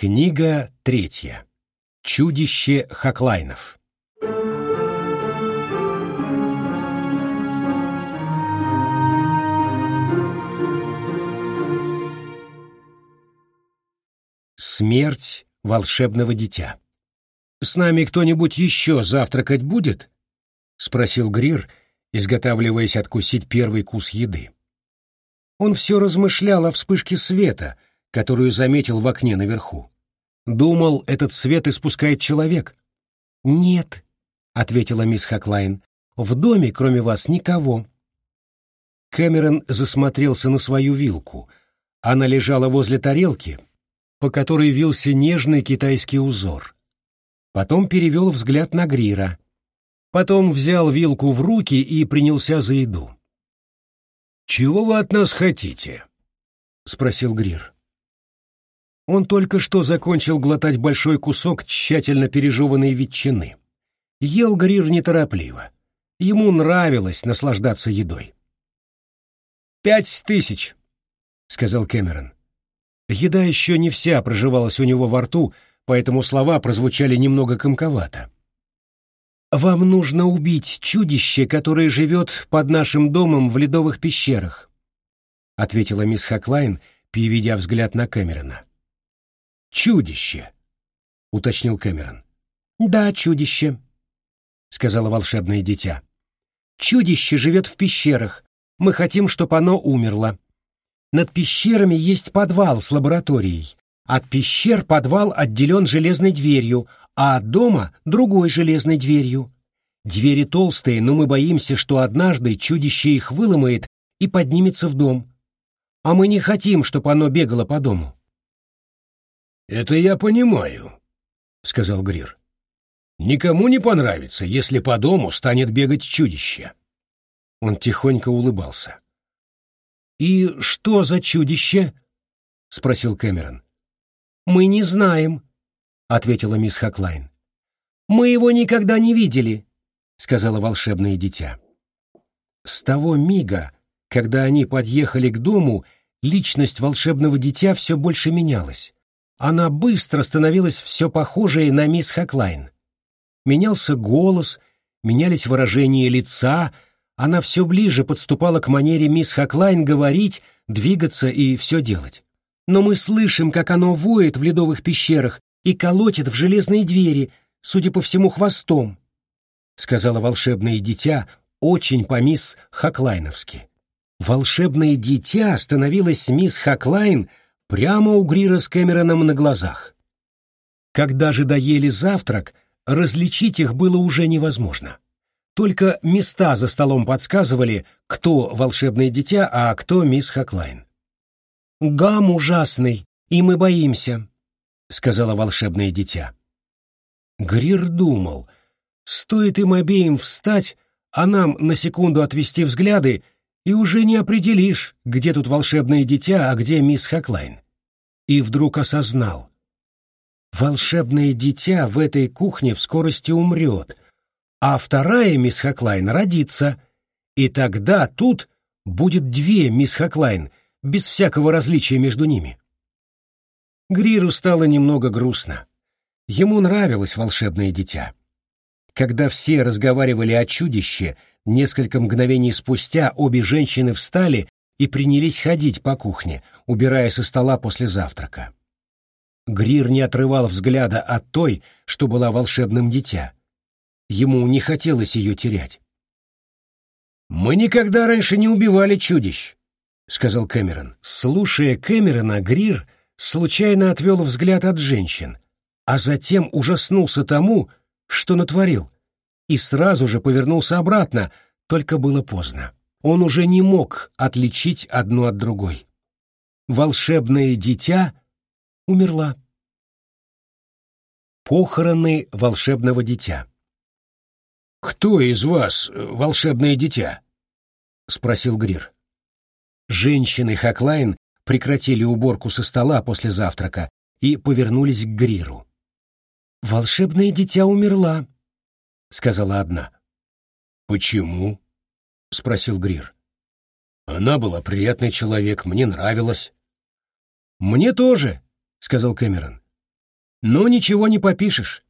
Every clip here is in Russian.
Книга третья. Чудище Хаклайнов. Смерть волшебного дитя. «С нами кто-нибудь еще завтракать будет?» — спросил Грир, изготавливаясь откусить первый кус еды. Он все размышлял о вспышке света, которую заметил в окне наверху. Думал, этот свет испускает человек. «Нет», — ответила мисс Хаклайн, — «в доме, кроме вас, никого». Кэмерон засмотрелся на свою вилку. Она лежала возле тарелки, по которой вился нежный китайский узор. Потом перевел взгляд на Грира. Потом взял вилку в руки и принялся за еду. «Чего вы от нас хотите?» — спросил Грир. Он только что закончил глотать большой кусок тщательно пережеванной ветчины. Ел Грир неторопливо. Ему нравилось наслаждаться едой. «Пять тысяч», — сказал Кэмерон. Еда еще не вся проживалась у него во рту, поэтому слова прозвучали немного комковато. «Вам нужно убить чудище, которое живет под нашим домом в ледовых пещерах», — ответила мисс Хаклайн, переведя взгляд на Кэмерона. «Чудище», — уточнил Кэмерон. «Да, чудище», — сказала волшебное дитя. «Чудище живет в пещерах. Мы хотим, чтобы оно умерло. Над пещерами есть подвал с лабораторией. От пещер подвал отделен железной дверью, а от дома — другой железной дверью. Двери толстые, но мы боимся, что однажды чудище их выломает и поднимется в дом. А мы не хотим, чтобы оно бегало по дому. «Это я понимаю», — сказал Грир. «Никому не понравится, если по дому станет бегать чудище». Он тихонько улыбался. «И что за чудище?» — спросил Кэмерон. «Мы не знаем», — ответила мисс Хаклайн. «Мы его никогда не видели», — сказала волшебное дитя. С того мига, когда они подъехали к дому, личность волшебного дитя все больше менялась. Она быстро становилась все похожей на мисс Хаклайн. Менялся голос, менялись выражения лица, она все ближе подступала к манере мисс Хаклайн говорить, двигаться и все делать. Но мы слышим, как оно воет в ледовых пещерах и колотит в железные двери, судя по всему, хвостом, — сказала волшебное дитя, очень по мисс Хаклайновски. Волшебное дитя становилось мисс Хаклайн прямо у Грира с Кэмероном на глазах. Когда же доели завтрак, различить их было уже невозможно. Только места за столом подсказывали, кто волшебное дитя, а кто мисс Хаклайн. «Гам ужасный, и мы боимся», — сказала волшебное дитя. Грир думал, стоит им обеим встать, а нам на секунду отвести взгляды, и уже не определишь, где тут волшебное дитя, а где мисс Хаклайн. И вдруг осознал. Волшебное дитя в этой кухне в скорости умрет, а вторая мисс Хаклайн родится, и тогда тут будет две мисс Хаклайн, без всякого различия между ними. Гриру стало немного грустно. Ему нравилось волшебное дитя. Когда все разговаривали о чудище, Несколько мгновений спустя обе женщины встали и принялись ходить по кухне, убирая со стола после завтрака. Грир не отрывал взгляда от той, что была волшебным дитя. Ему не хотелось ее терять. «Мы никогда раньше не убивали чудищ», — сказал Кэмерон. Слушая Кэмерона, Грир случайно отвел взгляд от женщин, а затем ужаснулся тому, что натворил и сразу же повернулся обратно, только было поздно. Он уже не мог отличить одну от другой. Волшебное дитя умерла. Похороны волшебного дитя. «Кто из вас э, волшебное дитя?» — спросил Грир. Женщины Хаклайн прекратили уборку со стола после завтрака и повернулись к Гриру. «Волшебное дитя умерла», — сказала одна. «Почему?» — спросил Грир. «Она была приятный человек, мне нравилось». «Мне тоже», — сказал Кэмерон. Но ничего не попишешь.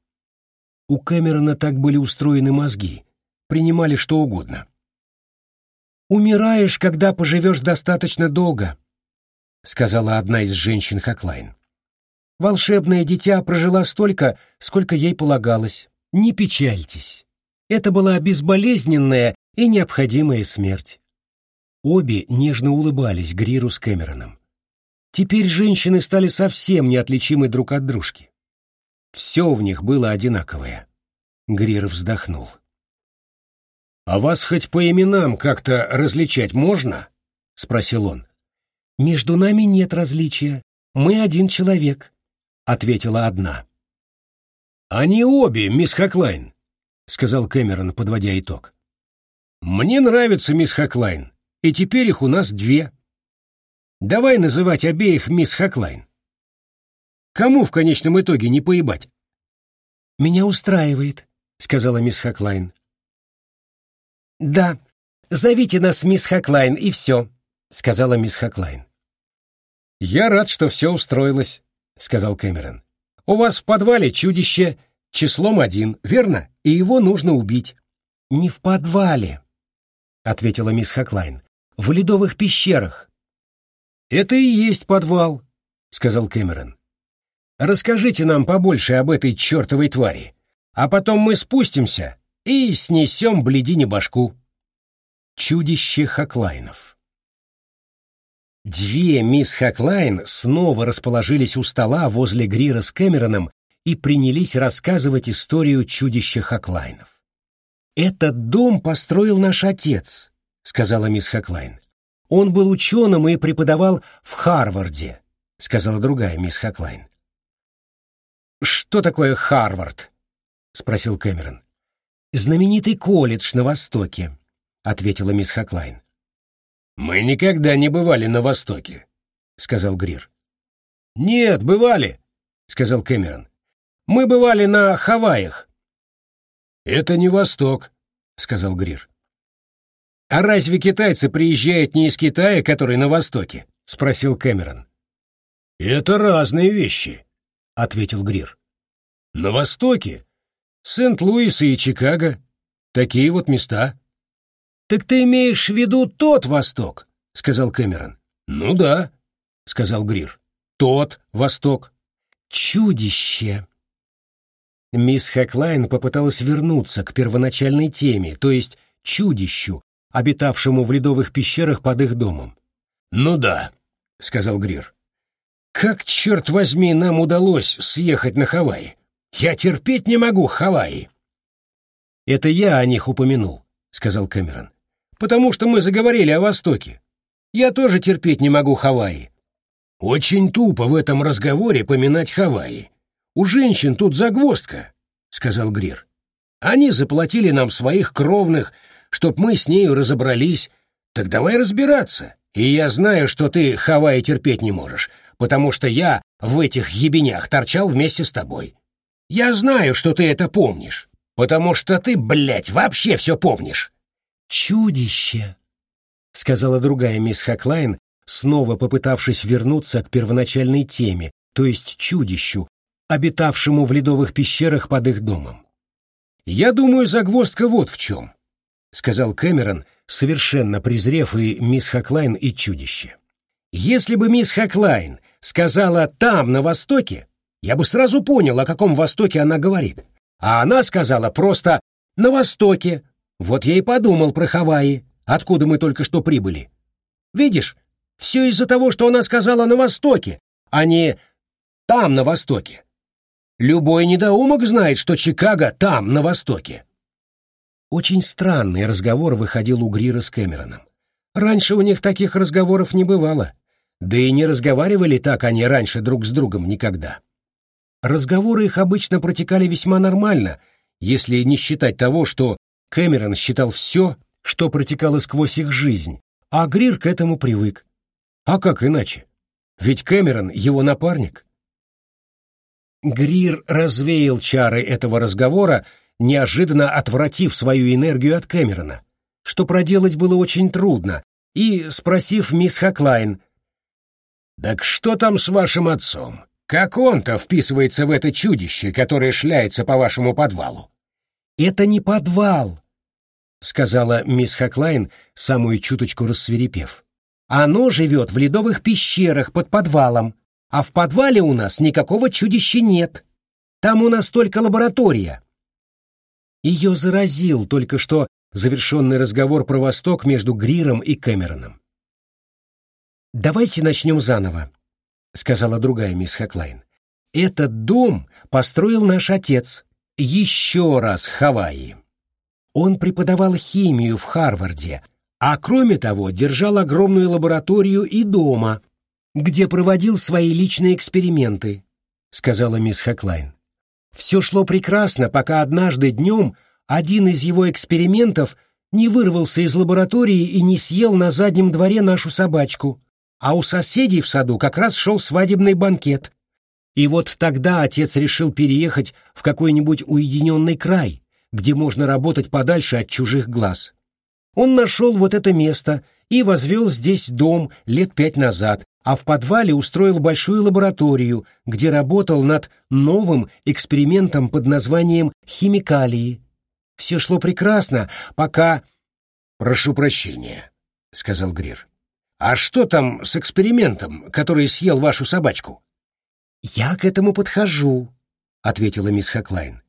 У Кэмерона так были устроены мозги, принимали что угодно. «Умираешь, когда поживешь достаточно долго», — сказала одна из женщин Хаклайн. «Волшебное дитя прожила столько, сколько ей полагалось. Не печальтесь. Это была безболезненная и необходимая смерть». Обе нежно улыбались Гриру с Кэмероном. Теперь женщины стали совсем неотличимы друг от дружки. Все в них было одинаковое. Грир вздохнул. «А вас хоть по именам как-то различать можно?» — спросил он. «Между нами нет различия. Мы один человек», — ответила одна. «Они обе, мисс Хаклайн», — сказал Кэмерон, подводя итог. «Мне нравится мисс Хаклайн, и теперь их у нас две. Давай называть обеих мисс Хаклайн. Кому в конечном итоге не поебать?» «Меня устраивает», — сказала мисс Хаклайн. «Да, зовите нас мисс Хаклайн, и все», — сказала мисс Хаклайн. «Я рад, что все устроилось», — сказал Кэмерон. «У вас в подвале чудище числом один, верно? И его нужно убить». «Не в подвале», — ответила мисс Хаклайн. «В ледовых пещерах». «Это и есть подвал», — сказал Кэмерон. «Расскажите нам побольше об этой чертовой твари, а потом мы спустимся и снесем бледине башку. Чудище Хаклайнов. Две мисс Хаклайн снова расположились у стола возле Грира с Кэмероном и принялись рассказывать историю чудища Хаклайнов. «Этот дом построил наш отец», — сказала мисс Хаклайн. «Он был ученым и преподавал в Харварде», — сказала другая мисс Хаклайн. «Что такое Харвард?» — спросил Кэмерон знаменитый колледж на Востоке», — ответила мисс Хаклайн. «Мы никогда не бывали на Востоке», — сказал Грир. «Нет, бывали», — сказал Кэмерон. «Мы бывали на Хавайях». «Это не Восток», — сказал Грир. «А разве китайцы приезжают не из Китая, который на Востоке?» — спросил Кэмерон. «Это разные вещи», — ответил Грир. «На Востоке Сент-Луис и Чикаго. Такие вот места. Так ты имеешь в виду тот Восток, сказал Кэмерон. Ну да, сказал Грир. Тот Восток. Чудище. Мисс Хэклайн попыталась вернуться к первоначальной теме, то есть чудищу, обитавшему в ледовых пещерах под их домом. «Ну да», — сказал Грир. «Как, черт возьми, нам удалось съехать на Хавайи? Я терпеть не могу Хавайи. Это я о них упомянул, сказал Кэмерон. Потому что мы заговорили о Востоке. Я тоже терпеть не могу Хавайи. Очень тупо в этом разговоре поминать Хавайи. У женщин тут загвоздка, сказал Грир. Они заплатили нам своих кровных, чтоб мы с нею разобрались. Так давай разбираться. И я знаю, что ты Хавайи терпеть не можешь, потому что я в этих ебенях торчал вместе с тобой. Я знаю, что ты это помнишь, потому что ты, блядь, вообще все помнишь. Чудище, сказала другая мисс Хаклайн, снова попытавшись вернуться к первоначальной теме, то есть чудищу, обитавшему в ледовых пещерах под их домом. «Я думаю, загвоздка вот в чем», — сказал Кэмерон, совершенно презрев и мисс Хаклайн, и чудище. «Если бы мисс Хаклайн сказала «там, на востоке», я бы сразу понял, о каком Востоке она говорит. А она сказала просто «на Востоке». Вот я и подумал про Хавайи, откуда мы только что прибыли. Видишь, все из-за того, что она сказала «на Востоке», а не «там, на Востоке». Любой недоумок знает, что Чикаго там, на Востоке. Очень странный разговор выходил у Грира с Кэмероном. Раньше у них таких разговоров не бывало. Да и не разговаривали так они раньше друг с другом никогда. Разговоры их обычно протекали весьма нормально, если не считать того, что Кэмерон считал все, что протекало сквозь их жизнь, а Грир к этому привык. А как иначе? Ведь Кэмерон — его напарник. Грир развеял чары этого разговора, неожиданно отвратив свою энергию от Кэмерона, что проделать было очень трудно, и, спросив мисс Хаклайн, «Так что там с вашим отцом? Как он-то вписывается в это чудище, которое шляется по вашему подвалу? Это не подвал, сказала мисс Хаклайн, самую чуточку рассверепев. Оно живет в ледовых пещерах под подвалом, а в подвале у нас никакого чудища нет. Там у нас только лаборатория. Ее заразил только что завершенный разговор про Восток между Гриром и Кэмероном. «Давайте начнем заново», — сказала другая мисс Хаклайн. «Этот дом построил наш отец. Еще раз Хавайи. Он преподавал химию в Харварде, а кроме того держал огромную лабораторию и дома, где проводил свои личные эксперименты», — сказала мисс Хаклайн. Все шло прекрасно, пока однажды днем один из его экспериментов не вырвался из лаборатории и не съел на заднем дворе нашу собачку, а у соседей в саду как раз шел свадебный банкет. И вот тогда отец решил переехать в какой-нибудь уединенный край, где можно работать подальше от чужих глаз. Он нашел вот это место и возвел здесь дом лет пять назад, а в подвале устроил большую лабораторию, где работал над новым экспериментом под названием «химикалии». Все шло прекрасно, пока... «Прошу прощения», — сказал Грир. «А что там с экспериментом, который съел вашу собачку?» «Я к этому подхожу», — ответила мисс Хаклайн.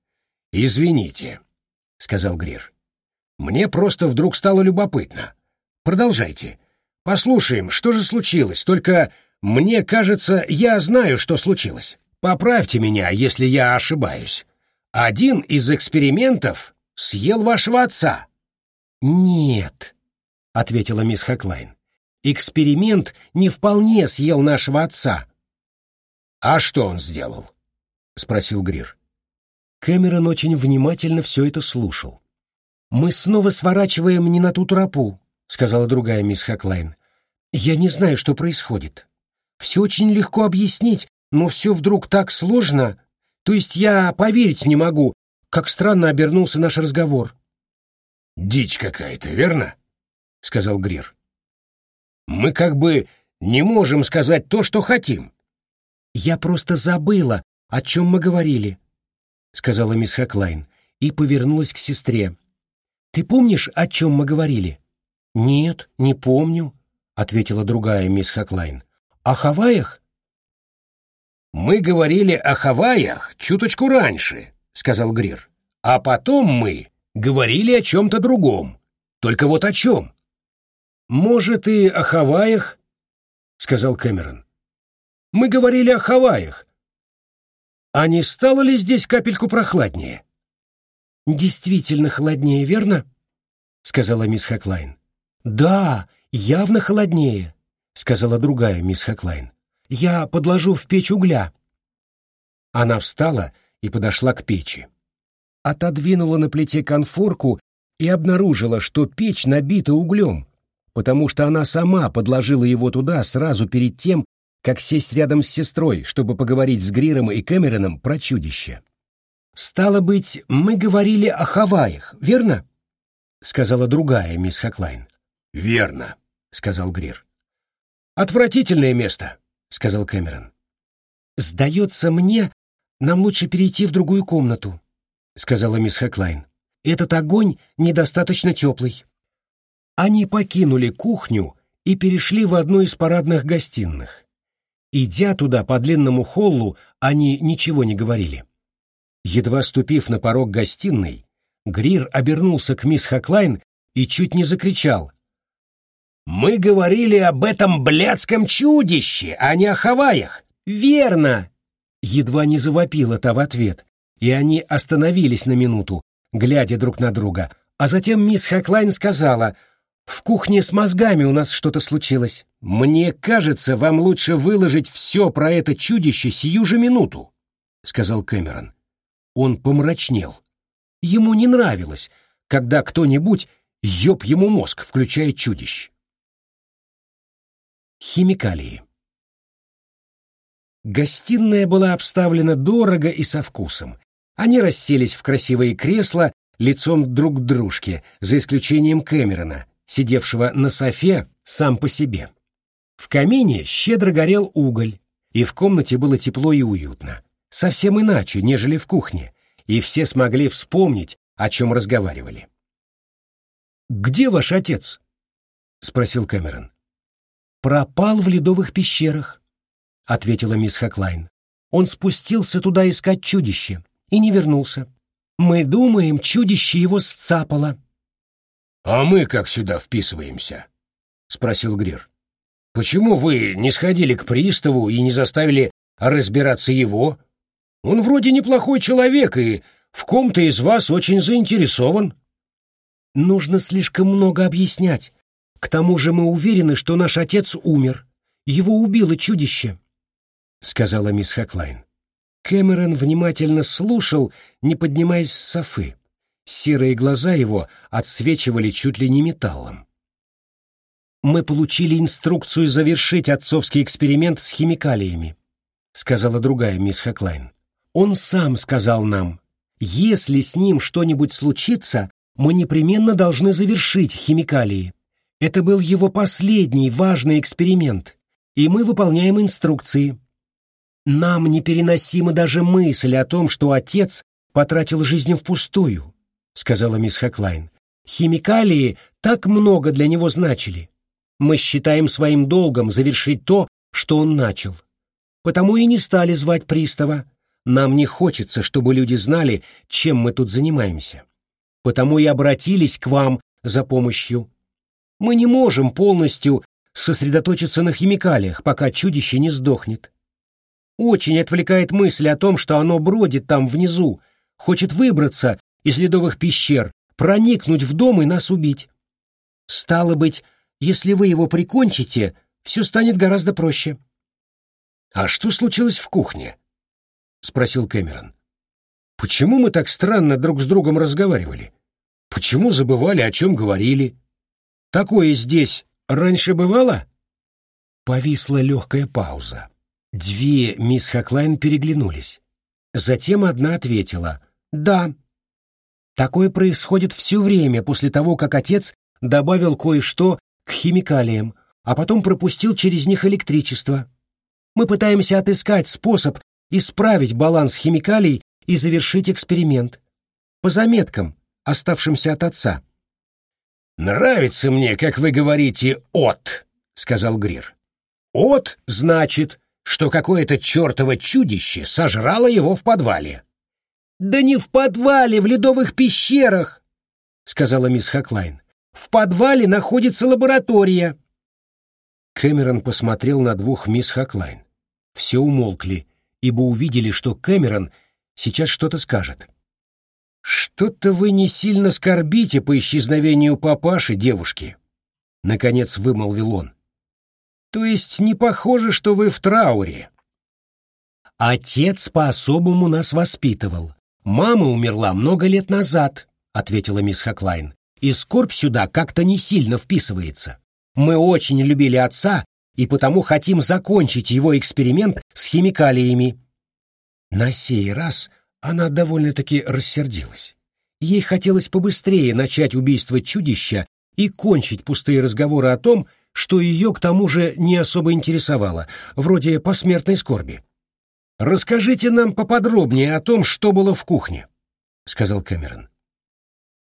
«Извините», — сказал Грир. «Мне просто вдруг стало любопытно. Продолжайте. Послушаем, что же случилось, только мне кажется, я знаю, что случилось. Поправьте меня, если я ошибаюсь. Один из экспериментов съел вашего отца. Нет, ответила мисс Хаклайн. Эксперимент не вполне съел нашего отца. А что он сделал? спросил Грир. Кэмерон очень внимательно все это слушал. Мы снова сворачиваем не на ту тропу, сказала другая мисс Хаклайн. «Я не знаю, что происходит. Все очень легко объяснить, но все вдруг так сложно. То есть я поверить не могу, как странно обернулся наш разговор». «Дичь какая-то, верно?» — сказал Грир. «Мы как бы не можем сказать то, что хотим». «Я просто забыла, о чем мы говорили», — сказала мисс Хаклайн и повернулась к сестре. «Ты помнишь, о чем мы говорили?» «Нет, не помню», — ответила другая мисс Хаклайн. «О Хавайях?» «Мы говорили о Хавайях чуточку раньше», — сказал Грир. «А потом мы говорили о чем-то другом. Только вот о чем?» «Может, и о Хавайях?» — сказал Кэмерон. «Мы говорили о Хавайях. А не стало ли здесь капельку прохладнее?» «Действительно холоднее, верно?» — сказала мисс Хаклайн. «Да, явно холоднее», — сказала другая мисс Хаклайн. «Я подложу в печь угля». Она встала и подошла к печи. Отодвинула на плите конфорку и обнаружила, что печь набита углем, потому что она сама подложила его туда сразу перед тем, как сесть рядом с сестрой, чтобы поговорить с Гриром и Кэмероном про чудище. «Стало быть, мы говорили о Хаваях, верно?» — сказала другая мисс Хаклайн. «Верно», — сказал Грир. «Отвратительное место», — сказал Кэмерон. «Сдается мне, нам лучше перейти в другую комнату», — сказала мисс Хэклайн. «Этот огонь недостаточно теплый». Они покинули кухню и перешли в одну из парадных гостиных. Идя туда по длинному холлу, они ничего не говорили. Едва ступив на порог гостиной, Грир обернулся к мисс Хаклайн и чуть не закричал. Мы говорили об этом блядском чудище, а не о Хаваях. Верно! Едва не завопила та в ответ, и они остановились на минуту, глядя друг на друга. А затем мисс Хаклайн сказала, «В кухне с мозгами у нас что-то случилось. Мне кажется, вам лучше выложить все про это чудище сию же минуту», — сказал Кэмерон. Он помрачнел. Ему не нравилось, когда кто-нибудь ёб ему мозг, включая чудищ. Химикалии. Гостиная была обставлена дорого и со вкусом. Они расселись в красивые кресла лицом друг к дружке, за исключением Кэмерона, сидевшего на софе сам по себе. В камине щедро горел уголь. и в комнате было тепло и уютно. Совсем иначе, нежели в кухне, и все смогли вспомнить, о чем разговаривали. «Где ваш отец?» — спросил Кэмерон. «Пропал в ледовых пещерах», — ответила мисс Хаклайн. «Он спустился туда искать чудище и не вернулся. Мы думаем, чудище его сцапало». «А мы как сюда вписываемся?» — спросил Грир. «Почему вы не сходили к приставу и не заставили разбираться его? Он вроде неплохой человек и в ком-то из вас очень заинтересован». «Нужно слишком много объяснять. К тому же мы уверены, что наш отец умер. Его убило чудище», — сказала мисс Хаклайн. Кэмерон внимательно слушал, не поднимаясь с софы. Серые глаза его отсвечивали чуть ли не металлом. «Мы получили инструкцию завершить отцовский эксперимент с химикалиями», — сказала другая мисс Хаклайн. «Он сам сказал нам, если с ним что-нибудь случится, мы непременно должны завершить химикалии. Это был его последний важный эксперимент, и мы выполняем инструкции. Нам непереносима даже мысль о том, что отец потратил жизнь впустую, сказала мисс Хаклайн. Химикалии так много для него значили. Мы считаем своим долгом завершить то, что он начал. Потому и не стали звать пристава. Нам не хочется, чтобы люди знали, чем мы тут занимаемся. Потому и обратились к вам за помощью. Мы не можем полностью сосредоточиться на химикалиях, пока чудище не сдохнет. Очень отвлекает мысль о том, что оно бродит там внизу, хочет выбраться из ледовых пещер, проникнуть в дом и нас убить. Стало быть, если вы его прикончите, все станет гораздо проще. — А что случилось в кухне? — спросил Кэмерон. — Почему мы так странно друг с другом разговаривали? Почему забывали, о чем говорили? Такое здесь раньше бывало? Повисла легкая пауза. Две мисс Хаклайн переглянулись. Затем одна ответила «Да». Такое происходит все время после того, как отец добавил кое-что к химикалиям, а потом пропустил через них электричество. Мы пытаемся отыскать способ исправить баланс химикалий и завершить эксперимент. По заметкам, оставшимся от отца. «Нравится мне, как вы говорите «от», — сказал Грир. «От» значит, что какое-то чертово чудище сожрало его в подвале. «Да не в подвале, в ледовых пещерах», — сказала мисс Хаклайн. В подвале находится лаборатория. Кэмерон посмотрел на двух мисс Хаклайн. Все умолкли, ибо увидели, что Кэмерон сейчас что-то скажет. «Что-то вы не сильно скорбите по исчезновению папаши, девушки», — наконец вымолвил он. «То есть не похоже, что вы в трауре?» «Отец по-особому нас воспитывал. Мама умерла много лет назад», — ответила мисс Хаклайн и скорбь сюда как-то не сильно вписывается. Мы очень любили отца и потому хотим закончить его эксперимент с химикалиями. На сей раз она довольно-таки рассердилась. Ей хотелось побыстрее начать убийство чудища и кончить пустые разговоры о том, что ее к тому же не особо интересовало, вроде посмертной скорби. «Расскажите нам поподробнее о том, что было в кухне», — сказал Кэмерон.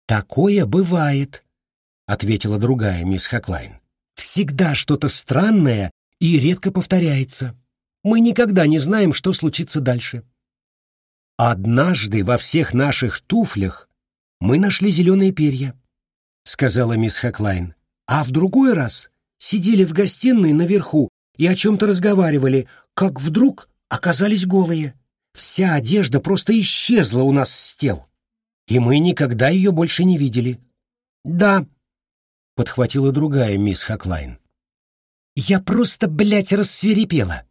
«Такое бывает», — ответила другая мисс Хаклайн. «Всегда что-то странное и редко повторяется. Мы никогда не знаем, что случится дальше». «Однажды во всех наших туфлях мы нашли зеленые перья», — сказала мисс Хаклайн. «А в другой раз сидели в гостиной наверху и о чем-то разговаривали, как вдруг оказались голые. Вся одежда просто исчезла у нас с тел и мы никогда ее больше не видели. Да, подхватила другая мисс Хаклайн. Я просто, блядь, рассверепела.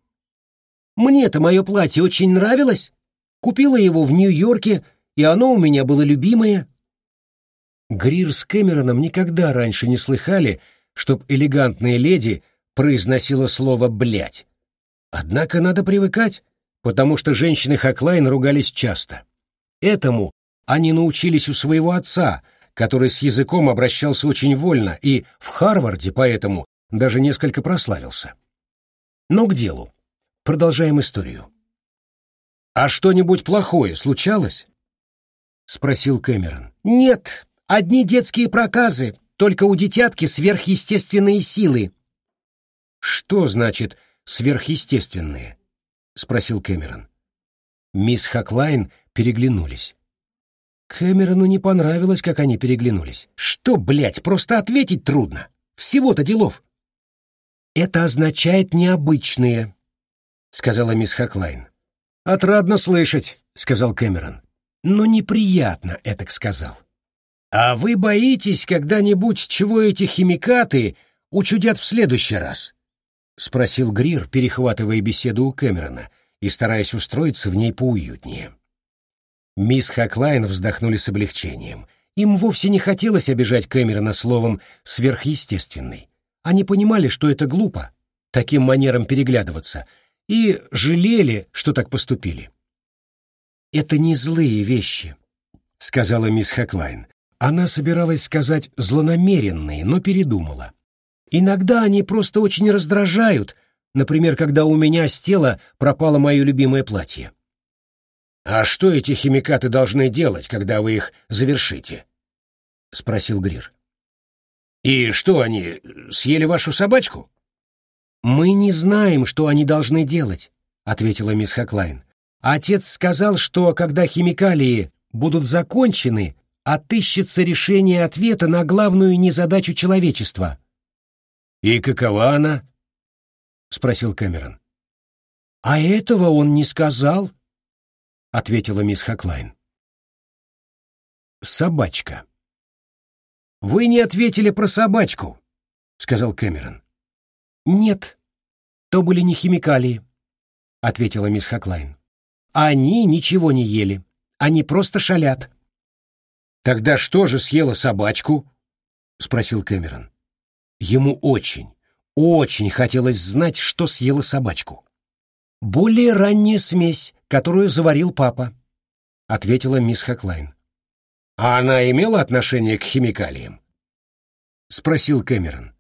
Мне-то мое платье очень нравилось. Купила его в Нью-Йорке, и оно у меня было любимое. Грир с Кэмероном никогда раньше не слыхали, чтоб элегантная леди произносила слово «блядь». Однако надо привыкать, потому что женщины Хаклайн ругались часто. Этому они научились у своего отца, который с языком обращался очень вольно и в Харварде поэтому даже несколько прославился. Но к делу. продолжаем историю. «А что-нибудь плохое случалось?» — спросил Кэмерон. «Нет, одни детские проказы, только у детятки сверхъестественные силы». «Что значит сверхъестественные?» — спросил Кэмерон. Мисс Хаклайн переглянулись. Кэмерону не понравилось, как они переглянулись. «Что, блядь, просто ответить трудно. Всего-то делов». «Это означает необычные», — сказала мисс Хаклайн. «Отрадно слышать», — сказал Кэмерон. «Но неприятно, этак сказал». «А вы боитесь когда-нибудь, чего эти химикаты учудят в следующий раз?» — спросил Грир, перехватывая беседу у Кэмерона и стараясь устроиться в ней поуютнее. Мисс Хаклайн вздохнули с облегчением. Им вовсе не хотелось обижать Кэмерона словом «сверхъестественный». Они понимали, что это глупо, таким манером переглядываться — и жалели, что так поступили. «Это не злые вещи», — сказала мисс Хэклайн. Она собиралась сказать «злонамеренные», но передумала. «Иногда они просто очень раздражают, например, когда у меня с тела пропало мое любимое платье». «А что эти химикаты должны делать, когда вы их завершите?» — спросил Грир. «И что они, съели вашу собачку?» «Мы не знаем, что они должны делать», — ответила мисс Хаклайн. «Отец сказал, что когда химикалии будут закончены, отыщется решение ответа на главную незадачу человечества». «И какова она?» — спросил Кэмерон. «А этого он не сказал», — ответила мисс Хаклайн. «Собачка». «Вы не ответили про собачку», — сказал Кэмерон. «Нет, то были не химикалии», — ответила мисс Хаклайн. «Они ничего не ели. Они просто шалят». «Тогда что же съела собачку?» — спросил Кэмерон. Ему очень, очень хотелось знать, что съела собачку. «Более ранняя смесь, которую заварил папа», — ответила мисс Хаклайн. «А она имела отношение к химикалиям?» — спросил Кэмерон.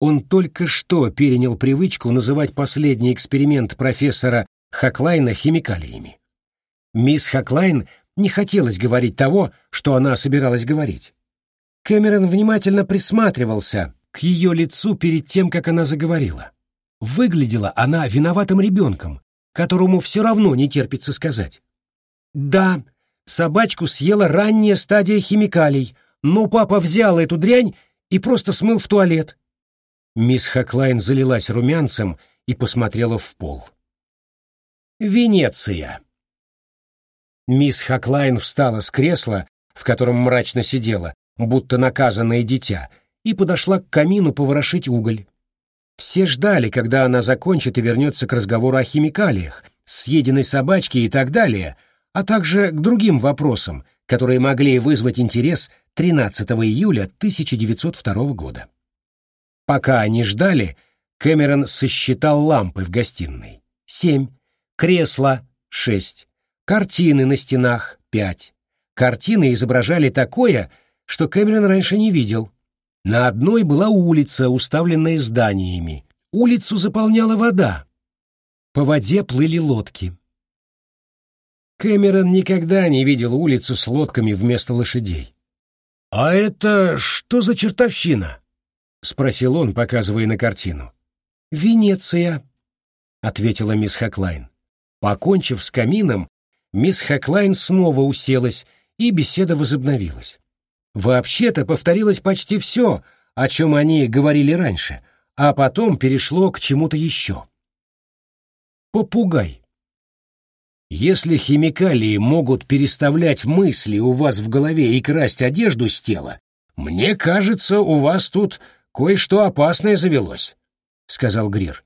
Он только что перенял привычку называть последний эксперимент профессора Хаклайна химикалиями. Мисс Хаклайн не хотелось говорить того, что она собиралась говорить. Кэмерон внимательно присматривался к ее лицу перед тем, как она заговорила. Выглядела она виноватым ребенком, которому все равно не терпится сказать. «Да, собачку съела ранняя стадия химикалий, но папа взял эту дрянь и просто смыл в туалет. Мисс Хаклайн залилась румянцем и посмотрела в пол. «Венеция!» Мисс Хаклайн встала с кресла, в котором мрачно сидела, будто наказанное дитя, и подошла к камину поворошить уголь. Все ждали, когда она закончит и вернется к разговору о химикалиях, съеденной собачке и так далее, а также к другим вопросам, которые могли вызвать интерес 13 июля 1902 года. Пока они ждали, Кэмерон сосчитал лампы в гостиной. Семь. Кресла — шесть. Картины на стенах — пять. Картины изображали такое, что Кэмерон раньше не видел. На одной была улица, уставленная зданиями. Улицу заполняла вода. По воде плыли лодки. Кэмерон никогда не видел улицу с лодками вместо лошадей. «А это что за чертовщина?» — спросил он, показывая на картину. «Венеция», — ответила мисс Хаклайн. Покончив с камином, мисс Хаклайн снова уселась, и беседа возобновилась. Вообще-то повторилось почти все, о чем они говорили раньше, а потом перешло к чему-то еще. Попугай. Если химикалии могут переставлять мысли у вас в голове и красть одежду с тела, мне кажется, у вас тут кое-что опасное завелось», — сказал Грир.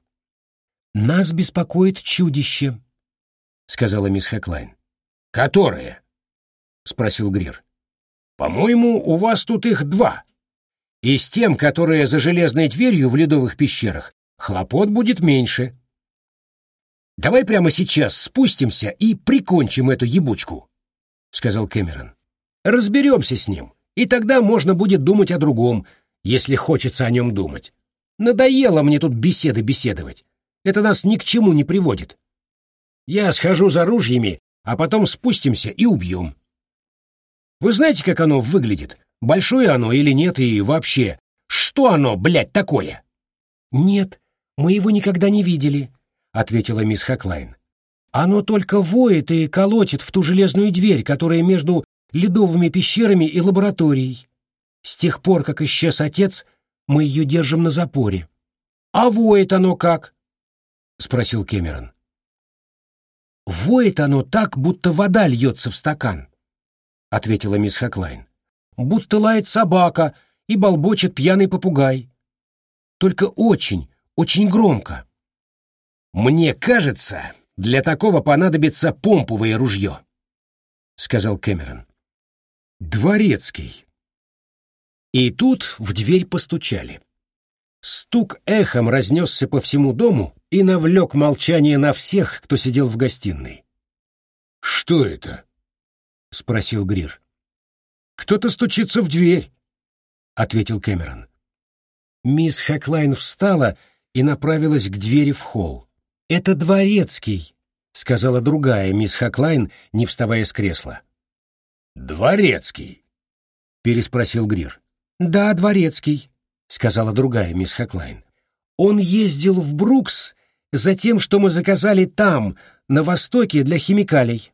«Нас беспокоит чудище», — сказала мисс Хэклайн. «Которые?» — спросил Грир. «По-моему, у вас тут их два. И с тем, которое за железной дверью в ледовых пещерах, хлопот будет меньше. Давай прямо сейчас спустимся и прикончим эту ебучку», — сказал Кэмерон. «Разберемся с ним, и тогда можно будет думать о другом, — если хочется о нем думать. Надоело мне тут беседы беседовать. Это нас ни к чему не приводит. Я схожу за ружьями, а потом спустимся и убьем. Вы знаете, как оно выглядит? Большое оно или нет, и вообще, что оно, блядь, такое? Нет, мы его никогда не видели, ответила мисс Хаклайн. Оно только воет и колотит в ту железную дверь, которая между ледовыми пещерами и лабораторией. С тех пор, как исчез отец, мы ее держим на запоре. А воет оно как? спросил Кэмерон. Воет оно так, будто вода льется в стакан, ответила мисс Хаклайн. Будто лает собака и болбочет пьяный попугай. Только очень, очень громко. Мне кажется, для такого понадобится помповое ружье, сказал Кэмерон. Дворецкий. И тут в дверь постучали. Стук эхом разнесся по всему дому и навлек молчание на всех, кто сидел в гостиной. «Что это?» — спросил Грир. «Кто-то стучится в дверь», — ответил Кэмерон. Мисс Хэклайн встала и направилась к двери в холл. «Это дворецкий», — сказала другая мисс Хаклайн, не вставая с кресла. «Дворецкий?» — переспросил Грир. «Да, дворецкий», — сказала другая мисс Хаклайн. «Он ездил в Брукс за тем, что мы заказали там, на востоке, для химикалей».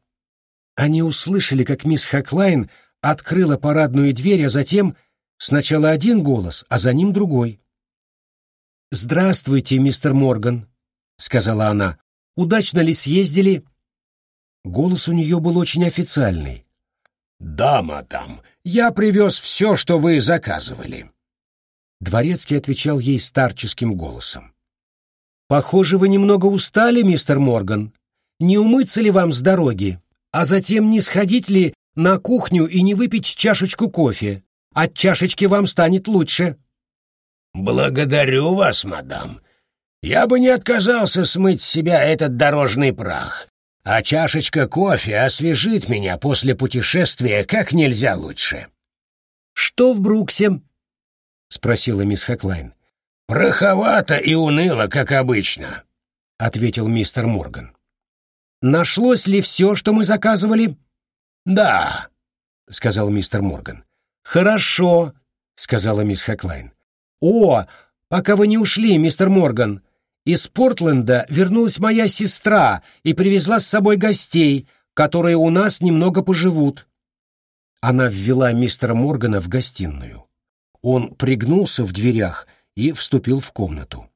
Они услышали, как мисс Хаклайн открыла парадную дверь, а затем сначала один голос, а за ним другой. «Здравствуйте, мистер Морган», — сказала она. «Удачно ли съездили?» Голос у нее был очень официальный. «Да, там. я привез все, что вы заказывали». Дворецкий отвечал ей старческим голосом. «Похоже, вы немного устали, мистер Морган. Не умыться ли вам с дороги, а затем не сходить ли на кухню и не выпить чашечку кофе? От чашечки вам станет лучше». «Благодарю вас, мадам. Я бы не отказался смыть с себя этот дорожный прах, а чашечка кофе освежит меня после путешествия как нельзя лучше. «Что в Бруксе?» — спросила мисс Хаклайн. «Проховато и уныло, как обычно», — ответил мистер Морган. «Нашлось ли все, что мы заказывали?» «Да», — сказал мистер Морган. «Хорошо», — сказала мисс Хаклайн. «О, пока вы не ушли, мистер Морган, из Портленда вернулась моя сестра и привезла с собой гостей, которые у нас немного поживут. Она ввела мистера Моргана в гостиную. Он пригнулся в дверях и вступил в комнату.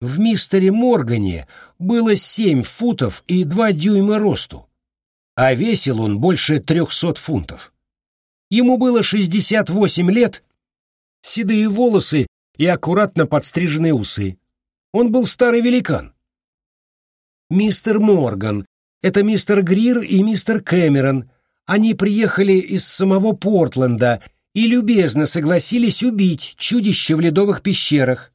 В мистере Моргане было семь футов и два дюйма росту, а весил он больше трехсот фунтов. Ему было шестьдесят восемь лет, седые волосы и аккуратно подстриженные усы. Он был старый великан. «Мистер Морган, это мистер Грир и мистер Кэмерон. Они приехали из самого Портленда и любезно согласились убить чудище в ледовых пещерах».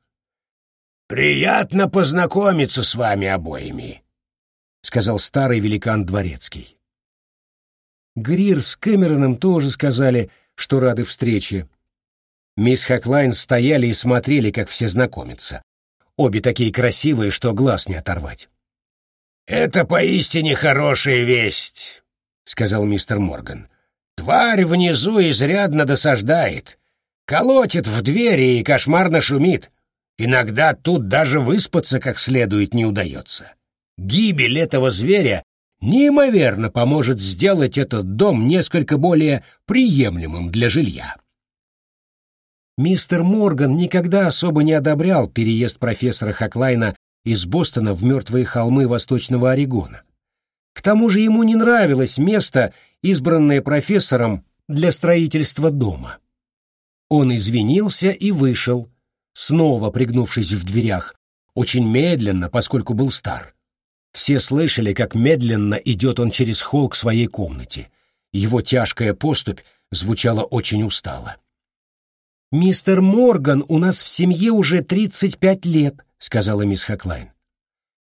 «Приятно познакомиться с вами обоими», — сказал старый великан дворецкий. Грир с Кэмероном тоже сказали, что рады встрече. Мисс Хаклайн стояли и смотрели, как все знакомятся. Обе такие красивые, что глаз не оторвать. «Это поистине хорошая весть», — сказал мистер Морган. «Тварь внизу изрядно досаждает, колотит в двери и кошмарно шумит. Иногда тут даже выспаться как следует не удается. Гибель этого зверя неимоверно поможет сделать этот дом несколько более приемлемым для жилья». Мистер Морган никогда особо не одобрял переезд профессора Хаклайна из Бостона в мертвые холмы Восточного Орегона. К тому же ему не нравилось место, избранное профессором для строительства дома. Он извинился и вышел, снова пригнувшись в дверях, очень медленно, поскольку был стар. Все слышали, как медленно идет он через холл к своей комнате. Его тяжкая поступь звучала очень устало. «Мистер Морган у нас в семье уже 35 лет», — сказала мисс Хаклайн.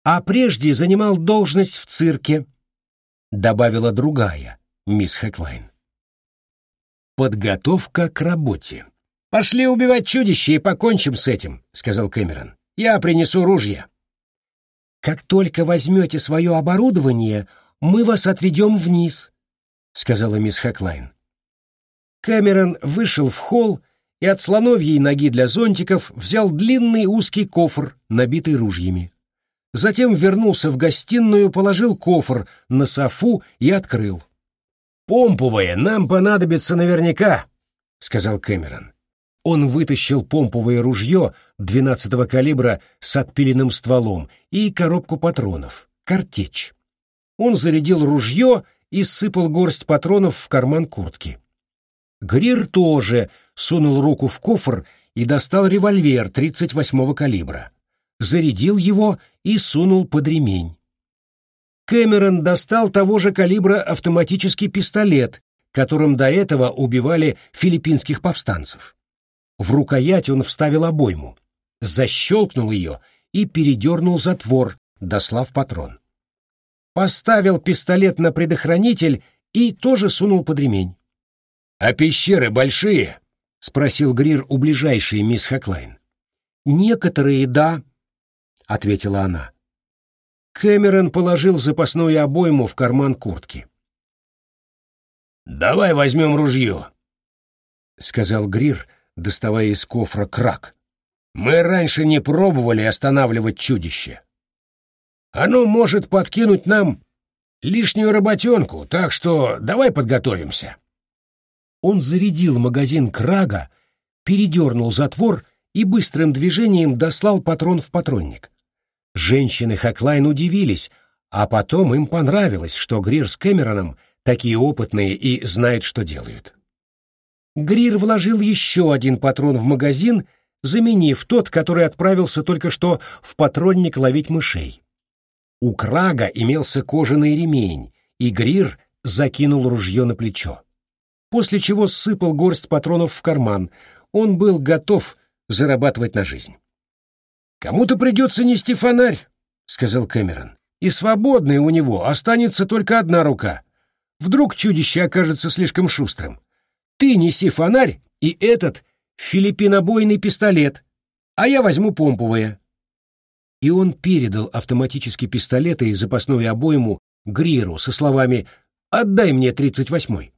«А прежде занимал должность в цирке», — добавила другая мисс Хаклайн. Подготовка к работе. «Пошли убивать чудище и покончим с этим», — сказал Кэмерон. «Я принесу ружья». Как только возьмете свое оборудование, мы вас отведем вниз, — сказала мисс Хаклайн. Кэмерон вышел в холл и от слоновьей ноги для зонтиков взял длинный узкий кофр, набитый ружьями. Затем вернулся в гостиную, положил кофр на софу и открыл. «Помповые нам понадобится наверняка», — сказал Кэмерон. Он вытащил помповое ружье 12-го калибра с отпиленным стволом и коробку патронов, картечь. Он зарядил ружье и сыпал горсть патронов в карман куртки. Грир тоже сунул руку в кофр и достал револьвер 38-го калибра. Зарядил его и сунул под ремень. Кэмерон достал того же калибра автоматический пистолет, которым до этого убивали филиппинских повстанцев. В рукоять он вставил обойму, защелкнул ее и передернул затвор, дослав патрон. Поставил пистолет на предохранитель и тоже сунул под ремень. «А пещеры большие?» — спросил Грир у ближайшей мисс Хаклайн. «Некоторые — да», — ответила она. Кэмерон положил запасную обойму в карман куртки. «Давай возьмем ружье», — сказал Грир, доставая из кофра крак. «Мы раньше не пробовали останавливать чудище. Оно может подкинуть нам лишнюю работенку, так что давай подготовимся». Он зарядил магазин крага, передернул затвор и быстрым движением дослал патрон в патронник. Женщины Хаклайн удивились, а потом им понравилось, что Грир с Кэмероном такие опытные и знают, что делают. Грир вложил еще один патрон в магазин, заменив тот, который отправился только что в патронник ловить мышей. У Крага имелся кожаный ремень, и Грир закинул ружье на плечо после чего сыпал горсть патронов в карман. Он был готов зарабатывать на жизнь. «Кому-то придется нести фонарь», — сказал Кэмерон. «И свободной у него останется только одна рука. Вдруг чудище окажется слишком шустрым. Ты неси фонарь и этот филиппинобойный пистолет, а я возьму помповое». И он передал автоматический пистолет и запасную обойму Гриру со словами «Отдай мне тридцать восьмой».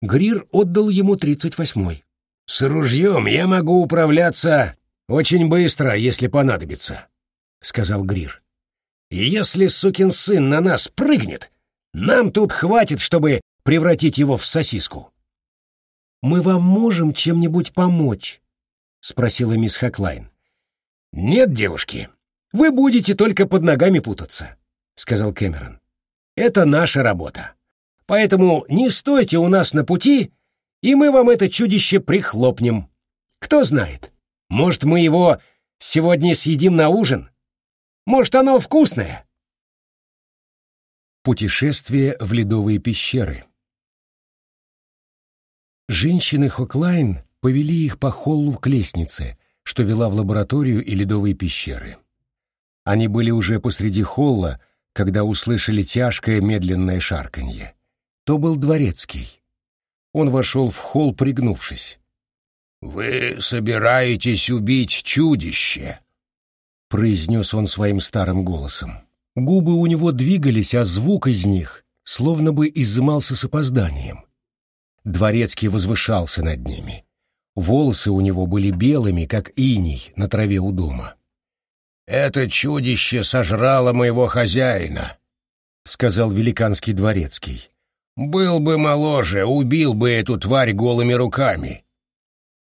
Грир отдал ему тридцать восьмой. «С ружьем я могу управляться очень быстро, если понадобится», — сказал Грир. «И если сукин сын на нас прыгнет, нам тут хватит, чтобы превратить его в сосиску». «Мы вам можем чем-нибудь помочь?» — спросила мисс Хаклайн. «Нет, девушки, вы будете только под ногами путаться», — сказал Кэмерон. «Это наша работа. Поэтому не стойте у нас на пути, и мы вам это чудище прихлопнем. Кто знает, может, мы его сегодня съедим на ужин? Может, оно вкусное?» Путешествие в ледовые пещеры Женщины Хоклайн повели их по холлу к лестнице, что вела в лабораторию и ледовые пещеры. Они были уже посреди холла, когда услышали тяжкое медленное шарканье то был дворецкий. Он вошел в холл, пригнувшись. «Вы собираетесь убить чудище?» — произнес он своим старым голосом. Губы у него двигались, а звук из них словно бы изымался с опозданием. Дворецкий возвышался над ними. Волосы у него были белыми, как иней на траве у дома. «Это чудище сожрало моего хозяина», — сказал великанский дворецкий. Был бы моложе, убил бы эту тварь голыми руками.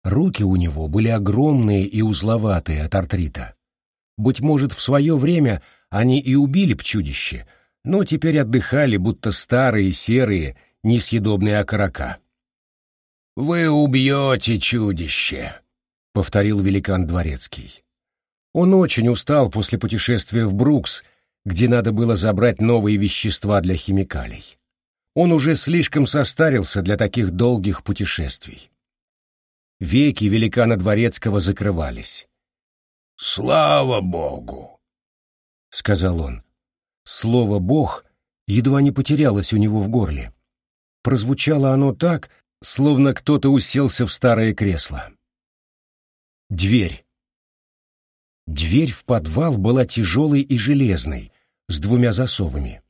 Руки у него были огромные и узловатые от артрита. Быть может, в свое время они и убили б чудище, но теперь отдыхали, будто старые, серые, несъедобные окорока. «Вы убьете чудище», — повторил великан Дворецкий. Он очень устал после путешествия в Брукс, где надо было забрать новые вещества для химикалий. Он уже слишком состарился для таких долгих путешествий. Веки великана Дворецкого закрывались. «Слава Богу!» — сказал он. Слово «Бог» едва не потерялось у него в горле. Прозвучало оно так, словно кто-то уселся в старое кресло. Дверь. Дверь в подвал была тяжелой и железной, с двумя засовами.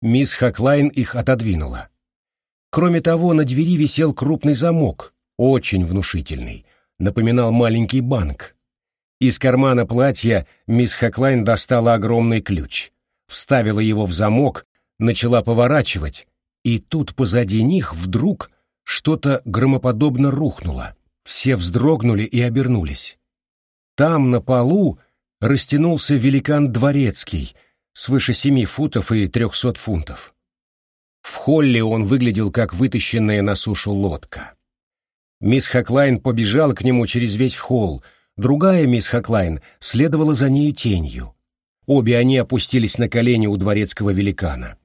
Мисс Хаклайн их отодвинула. Кроме того, на двери висел крупный замок, очень внушительный, напоминал маленький банк. Из кармана платья мисс Хаклайн достала огромный ключ, вставила его в замок, начала поворачивать, и тут позади них вдруг что-то громоподобно рухнуло. Все вздрогнули и обернулись. Там, на полу, растянулся великан Дворецкий, свыше семи футов и трехсот фунтов. В холле он выглядел как вытащенная на сушу лодка. Мисс Хаклайн побежала к нему через весь холл, другая мисс Хаклайн следовала за нею тенью. Обе они опустились на колени у дворецкого великана.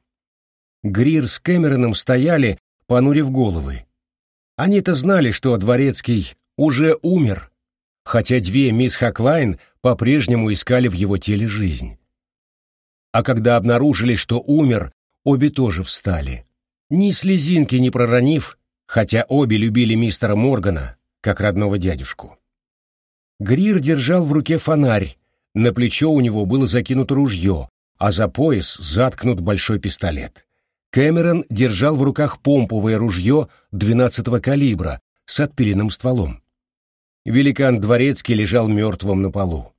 Грир с Кэмероном стояли, понурив головы. Они-то знали, что дворецкий уже умер, хотя две мисс Хаклайн по-прежнему искали в его теле жизнь. А когда обнаружили, что умер, обе тоже встали. Ни слезинки не проронив, хотя обе любили мистера Моргана, как родного дядюшку. Грир держал в руке фонарь, на плечо у него было закинуто ружье, а за пояс заткнут большой пистолет. Кэмерон держал в руках помповое ружье 12-го калибра с отпиленным стволом. Великан Дворецкий лежал мертвым на полу.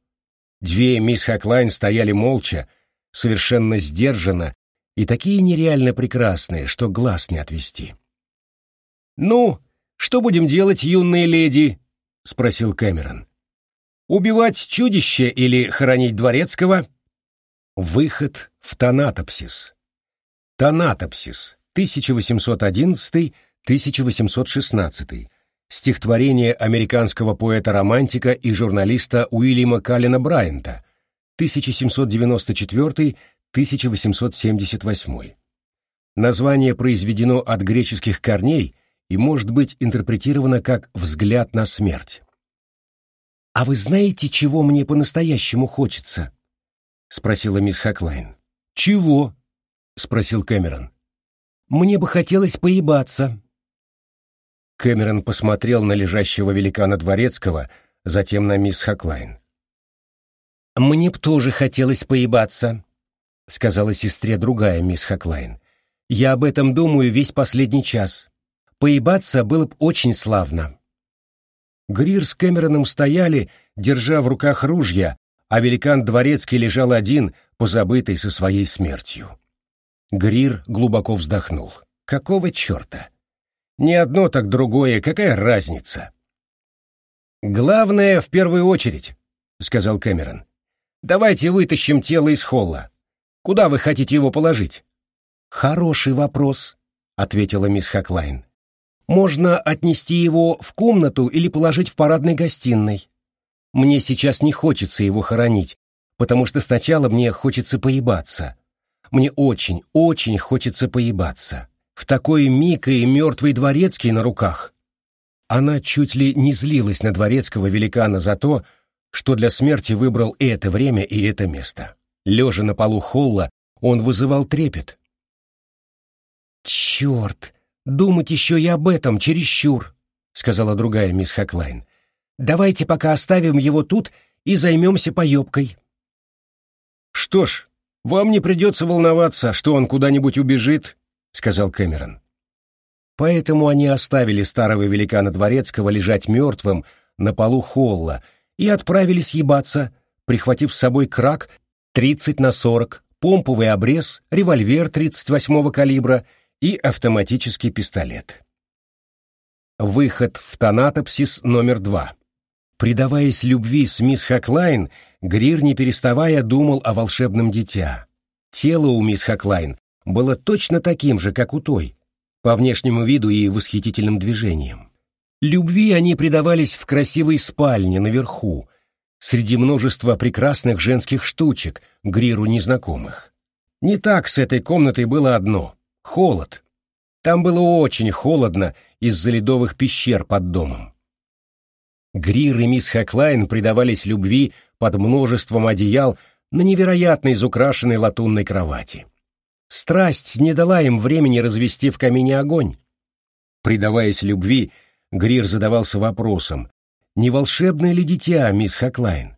Две мисс Хаклайн стояли молча, совершенно сдержанно и такие нереально прекрасные, что глаз не отвести. «Ну, что будем делать, юные леди?» — спросил Кэмерон. «Убивать чудище или хоронить дворецкого?» Выход в Танатопсис. Танатопсис, 1811-1816. Стихотворение американского поэта-романтика и журналиста Уильяма Каллена Брайанта, 1794-1878. Название произведено от греческих корней и может быть интерпретировано как «взгляд на смерть». «А вы знаете, чего мне по-настоящему хочется?» — спросила мисс Хаклайн. «Чего?» — спросил Кэмерон. «Мне бы хотелось поебаться». Кэмерон посмотрел на лежащего великана Дворецкого, затем на мисс Хаклайн. «Мне б тоже хотелось поебаться», — сказала сестре другая мисс Хаклайн. «Я об этом думаю весь последний час. Поебаться было б очень славно». Грир с Кэмероном стояли, держа в руках ружья, а великан Дворецкий лежал один, позабытый со своей смертью. Грир глубоко вздохнул. «Какого черта? Не одно, так другое, какая разница?» «Главное, в первую очередь», — сказал Кэмерон. Давайте вытащим тело из холла. Куда вы хотите его положить? Хороший вопрос, ответила мисс Хаклайн. Можно отнести его в комнату или положить в парадной гостиной. Мне сейчас не хочется его хоронить, потому что сначала мне хочется поебаться. Мне очень, очень хочется поебаться. В такой миг и мертвый дворецкий на руках. Она чуть ли не злилась на дворецкого великана за то, что для смерти выбрал и это время, и это место. Лежа на полу холла, он вызывал трепет. «Черт! Думать еще и об этом чересчур!» — сказала другая мисс Хаклайн. «Давайте пока оставим его тут и займемся поебкой». «Что ж, вам не придется волноваться, что он куда-нибудь убежит», — сказал Кэмерон. Поэтому они оставили старого великана Дворецкого лежать мертвым на полу холла и отправились ебаться, прихватив с собой крак 30 на 40, помповый обрез, револьвер 38-го калибра и автоматический пистолет. Выход в Танатопсис номер два. Предаваясь любви с мисс Хаклайн, Грир, не переставая, думал о волшебном дитя. Тело у мисс Хаклайн было точно таким же, как у той, по внешнему виду и восхитительным движениям. Любви они предавались в красивой спальне наверху, среди множества прекрасных женских штучек, Гриру незнакомых. Не так с этой комнатой было одно — холод. Там было очень холодно из-за ледовых пещер под домом. Грир и мисс Хэклайн предавались любви под множеством одеял на невероятно изукрашенной латунной кровати. Страсть не дала им времени развести в камине огонь. Предаваясь любви, Грир задавался вопросом, не волшебное ли дитя мисс Хаклайн?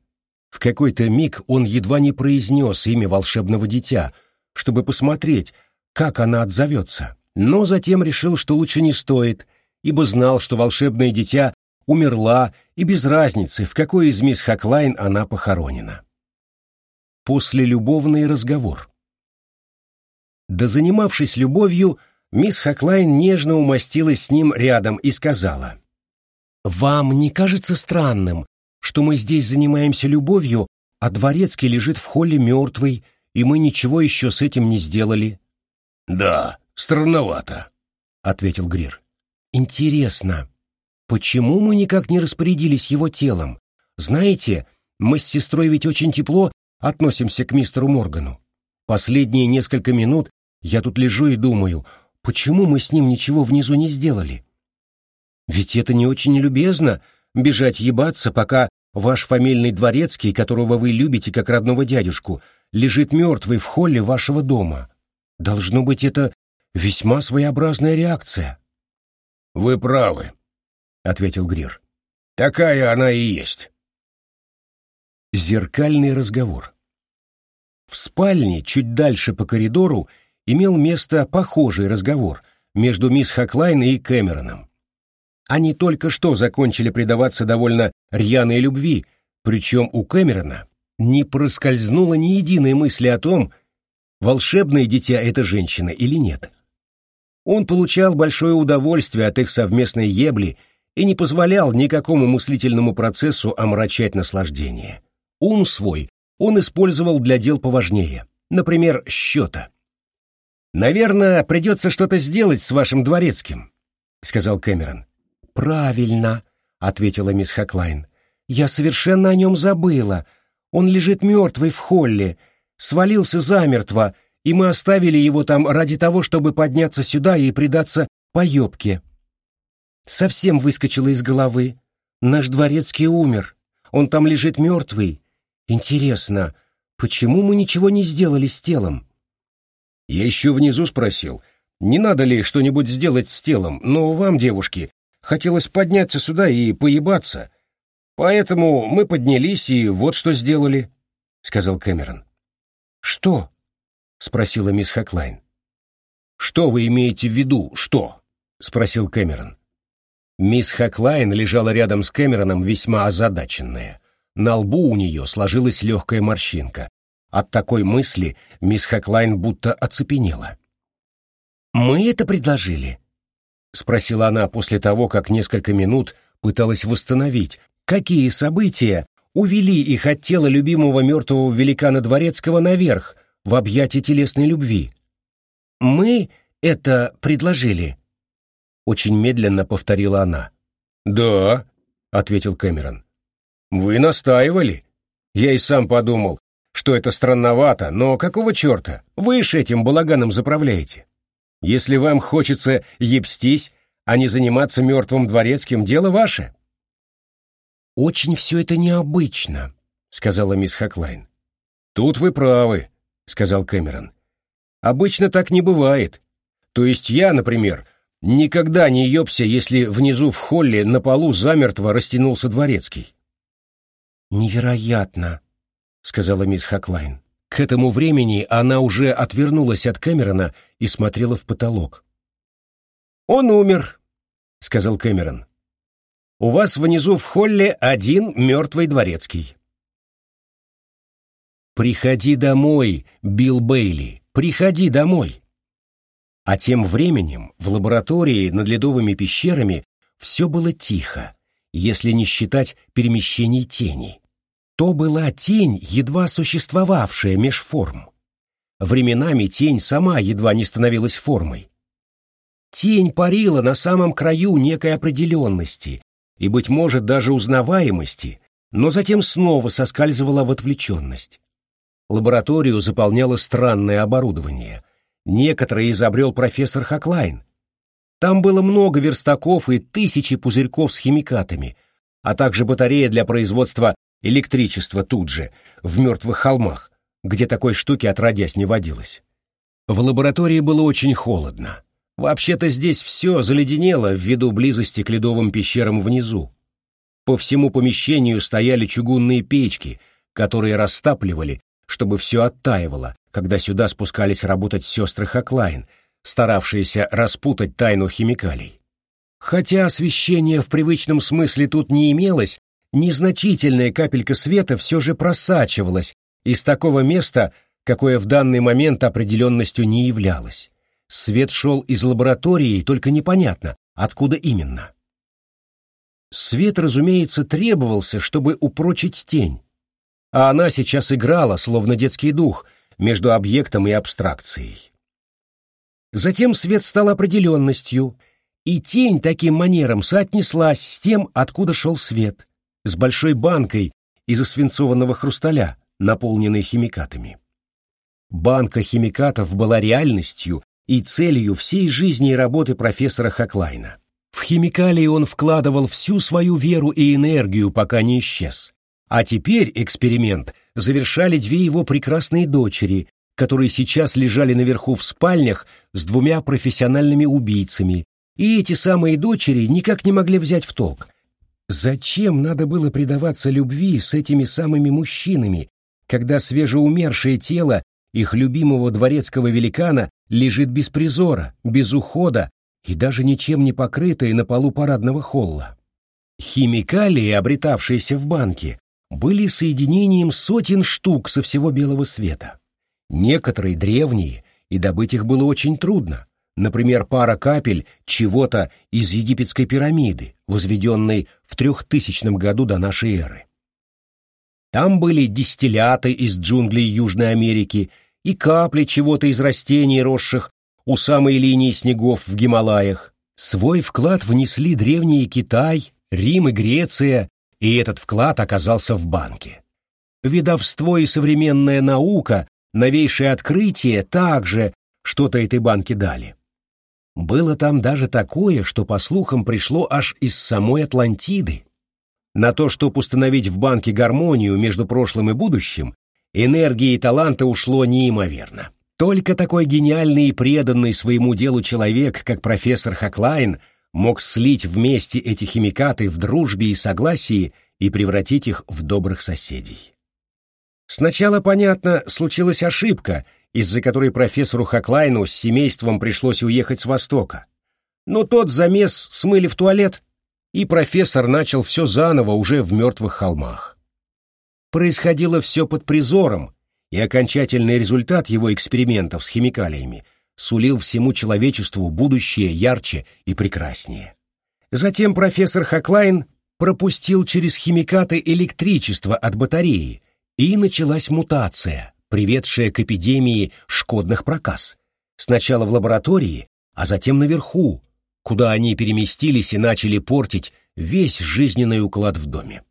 В какой-то миг он едва не произнес имя волшебного дитя, чтобы посмотреть, как она отзовется, но затем решил, что лучше не стоит, ибо знал, что волшебное дитя умерла, и без разницы, в какой из мисс Хаклайн она похоронена. После любовный разговор. Да занимавшись любовью, мисс Хаклайн нежно умостилась с ним рядом и сказала, «Вам не кажется странным, что мы здесь занимаемся любовью, а дворецкий лежит в холле мертвый, и мы ничего еще с этим не сделали?» «Да, странновато», — ответил Грир. «Интересно, почему мы никак не распорядились его телом? Знаете, мы с сестрой ведь очень тепло относимся к мистеру Моргану. Последние несколько минут я тут лежу и думаю, почему мы с ним ничего внизу не сделали? Ведь это не очень любезно бежать ебаться, пока ваш фамильный дворецкий, которого вы любите как родного дядюшку, лежит мертвый в холле вашего дома. Должно быть, это весьма своеобразная реакция. — Вы правы, — ответил Грир. — Такая она и есть. Зеркальный разговор. В спальне, чуть дальше по коридору, имел место похожий разговор между мисс Хаклайн и Кэмероном. Они только что закончили предаваться довольно рьяной любви, причем у Кэмерона не проскользнуло ни единой мысли о том, волшебное дитя эта женщина или нет. Он получал большое удовольствие от их совместной ебли и не позволял никакому мыслительному процессу омрачать наслаждение. Ум свой он использовал для дел поважнее, например, счета. «Наверное, придется что-то сделать с вашим дворецким», — сказал Кэмерон. «Правильно», — ответила мисс Хаклайн. «Я совершенно о нем забыла. Он лежит мертвый в холле, свалился замертво, и мы оставили его там ради того, чтобы подняться сюда и предаться поебке». Совсем выскочило из головы. Наш дворецкий умер. Он там лежит мертвый. Интересно, почему мы ничего не сделали с телом? Я еще внизу спросил, не надо ли что-нибудь сделать с телом, но вам, девушки, хотелось подняться сюда и поебаться. Поэтому мы поднялись и вот что сделали, — сказал Кэмерон. «Что?» — спросила мисс Хаклайн. «Что вы имеете в виду, что?» — спросил Кэмерон. Мисс Хаклайн лежала рядом с Кэмероном весьма озадаченная. На лбу у нее сложилась легкая морщинка. От такой мысли мисс Хаклайн будто оцепенела. «Мы это предложили?» — спросила она после того, как несколько минут пыталась восстановить, какие события увели их от тела любимого мертвого великана Дворецкого наверх, в объятия телесной любви. «Мы это предложили?» Очень медленно повторила она. «Да», — ответил Кэмерон. «Вы настаивали. Я и сам подумал, что это странновато, но какого черта? Вы ж этим балаганом заправляете. Если вам хочется ебстись, а не заниматься мертвым дворецким, дело ваше». «Очень все это необычно», — сказала мисс Хаклайн. «Тут вы правы», — сказал Кэмерон. «Обычно так не бывает. То есть я, например, никогда не ебся, если внизу в холле на полу замертво растянулся дворецкий». «Невероятно», — сказала мисс Хаклайн. К этому времени она уже отвернулась от Кэмерона и смотрела в потолок. «Он умер», — сказал Кэмерон. «У вас внизу в холле один мертвый дворецкий». «Приходи домой, Билл Бейли, приходи домой!» А тем временем в лаборатории над ледовыми пещерами все было тихо, если не считать перемещений тени. То была тень, едва существовавшая меж форм. Временами тень сама едва не становилась формой. Тень парила на самом краю некой определенности и, быть может, даже узнаваемости, но затем снова соскальзывала в отвлеченность. Лабораторию заполняло странное оборудование. Некоторые изобрел профессор Хаклайн. Там было много верстаков и тысячи пузырьков с химикатами, а также батарея для производства электричество тут же, в мертвых холмах, где такой штуки отродясь не водилось. В лаборатории было очень холодно. Вообще-то здесь все заледенело ввиду близости к ледовым пещерам внизу. По всему помещению стояли чугунные печки, которые растапливали, чтобы все оттаивало, когда сюда спускались работать сестры Хаклайн, старавшиеся распутать тайну химикалий. Хотя освещения в привычном смысле тут не имелось, незначительная капелька света все же просачивалась из такого места, какое в данный момент определенностью не являлось. Свет шел из лаборатории, только непонятно, откуда именно. Свет, разумеется, требовался, чтобы упрочить тень, а она сейчас играла, словно детский дух, между объектом и абстракцией. Затем свет стал определенностью, и тень таким манером соотнеслась с тем, откуда шел свет, с большой банкой из свинцованного хрусталя, наполненной химикатами. Банка химикатов была реальностью и целью всей жизни и работы профессора Хаклайна. В химикалии он вкладывал всю свою веру и энергию, пока не исчез. А теперь эксперимент завершали две его прекрасные дочери, которые сейчас лежали наверху в спальнях с двумя профессиональными убийцами, и эти самые дочери никак не могли взять в толк. Зачем надо было предаваться любви с этими самыми мужчинами, когда свежеумершее тело их любимого дворецкого великана лежит без призора, без ухода и даже ничем не покрытое на полу парадного холла? Химикалии, обретавшиеся в банке, были соединением сотен штук со всего белого света. Некоторые древние, и добыть их было очень трудно. Например, пара капель чего-то из египетской пирамиды, возведенной в трехтысячном году до нашей эры. Там были дистилляты из джунглей Южной Америки и капли чего-то из растений, росших у самой линии снегов в Гималаях. Свой вклад внесли древние Китай, Рим и Греция, и этот вклад оказался в банке. Видовство и современная наука, новейшее открытие также что-то этой банке дали. Было там даже такое, что, по слухам, пришло аж из самой Атлантиды. На то, чтобы установить в банке гармонию между прошлым и будущим, энергии и таланта ушло неимоверно. Только такой гениальный и преданный своему делу человек, как профессор Хаклайн, мог слить вместе эти химикаты в дружбе и согласии и превратить их в добрых соседей. Сначала, понятно, случилась ошибка, из-за которой профессору Хаклайну с семейством пришлось уехать с Востока. Но тот замес смыли в туалет, и профессор начал все заново уже в мертвых холмах. Происходило все под призором, и окончательный результат его экспериментов с химикалиями сулил всему человечеству будущее ярче и прекраснее. Затем профессор Хаклайн пропустил через химикаты электричество от батареи, и началась мутация, приведшая к эпидемии шкодных проказ. Сначала в лаборатории, а затем наверху, куда они переместились и начали портить весь жизненный уклад в доме.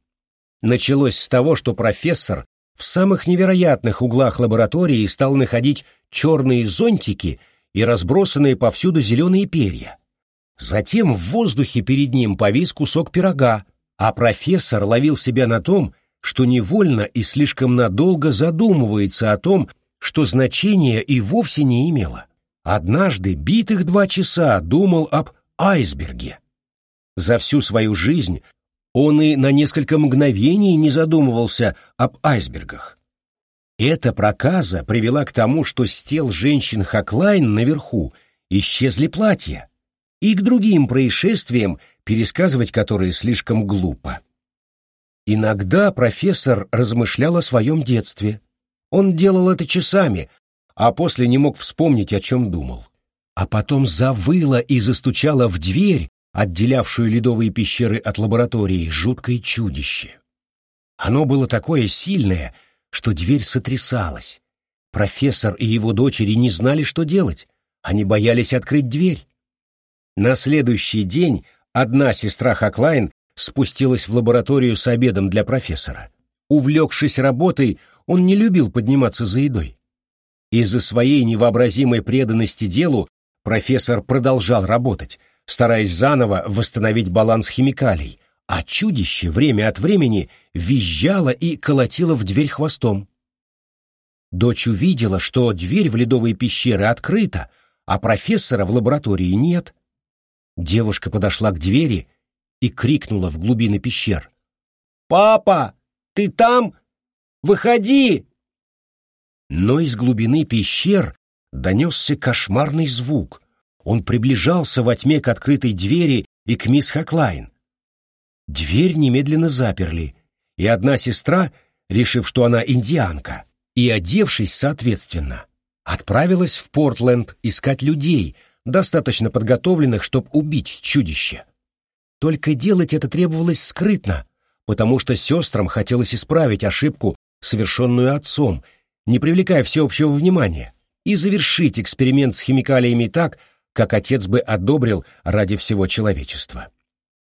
Началось с того, что профессор в самых невероятных углах лаборатории стал находить черные зонтики и разбросанные повсюду зеленые перья. Затем в воздухе перед ним повис кусок пирога, а профессор ловил себя на том, что невольно и слишком надолго задумывается о том, что значения и вовсе не имело. Однажды битых два часа думал об айсберге. За всю свою жизнь он и на несколько мгновений не задумывался об айсбергах. Эта проказа привела к тому, что с тел женщин Хаклайн наверху исчезли платья, и к другим происшествиям, пересказывать которые слишком глупо. Иногда профессор размышлял о своем детстве. Он делал это часами, а после не мог вспомнить, о чем думал. А потом завыло и застучало в дверь, отделявшую ледовые пещеры от лаборатории, жуткое чудище. Оно было такое сильное, что дверь сотрясалась. Профессор и его дочери не знали, что делать. Они боялись открыть дверь. На следующий день одна сестра Хаклайн спустилась в лабораторию с обедом для профессора. Увлекшись работой, он не любил подниматься за едой. Из-за своей невообразимой преданности делу профессор продолжал работать, стараясь заново восстановить баланс химикалий, а чудище время от времени визжало и колотило в дверь хвостом. Дочь увидела, что дверь в ледовые пещеры открыта, а профессора в лаборатории нет. Девушка подошла к двери и крикнула в глубины пещер. «Папа, ты там?» Выходи!» Но из глубины пещер донесся кошмарный звук. Он приближался во тьме к открытой двери и к мисс Хаклайн. Дверь немедленно заперли, и одна сестра, решив, что она индианка, и одевшись соответственно, отправилась в Портленд искать людей, достаточно подготовленных, чтобы убить чудище. Только делать это требовалось скрытно, потому что сестрам хотелось исправить ошибку, совершенную отцом, не привлекая всеобщего внимания, и завершить эксперимент с химикалиями так, как отец бы одобрил ради всего человечества.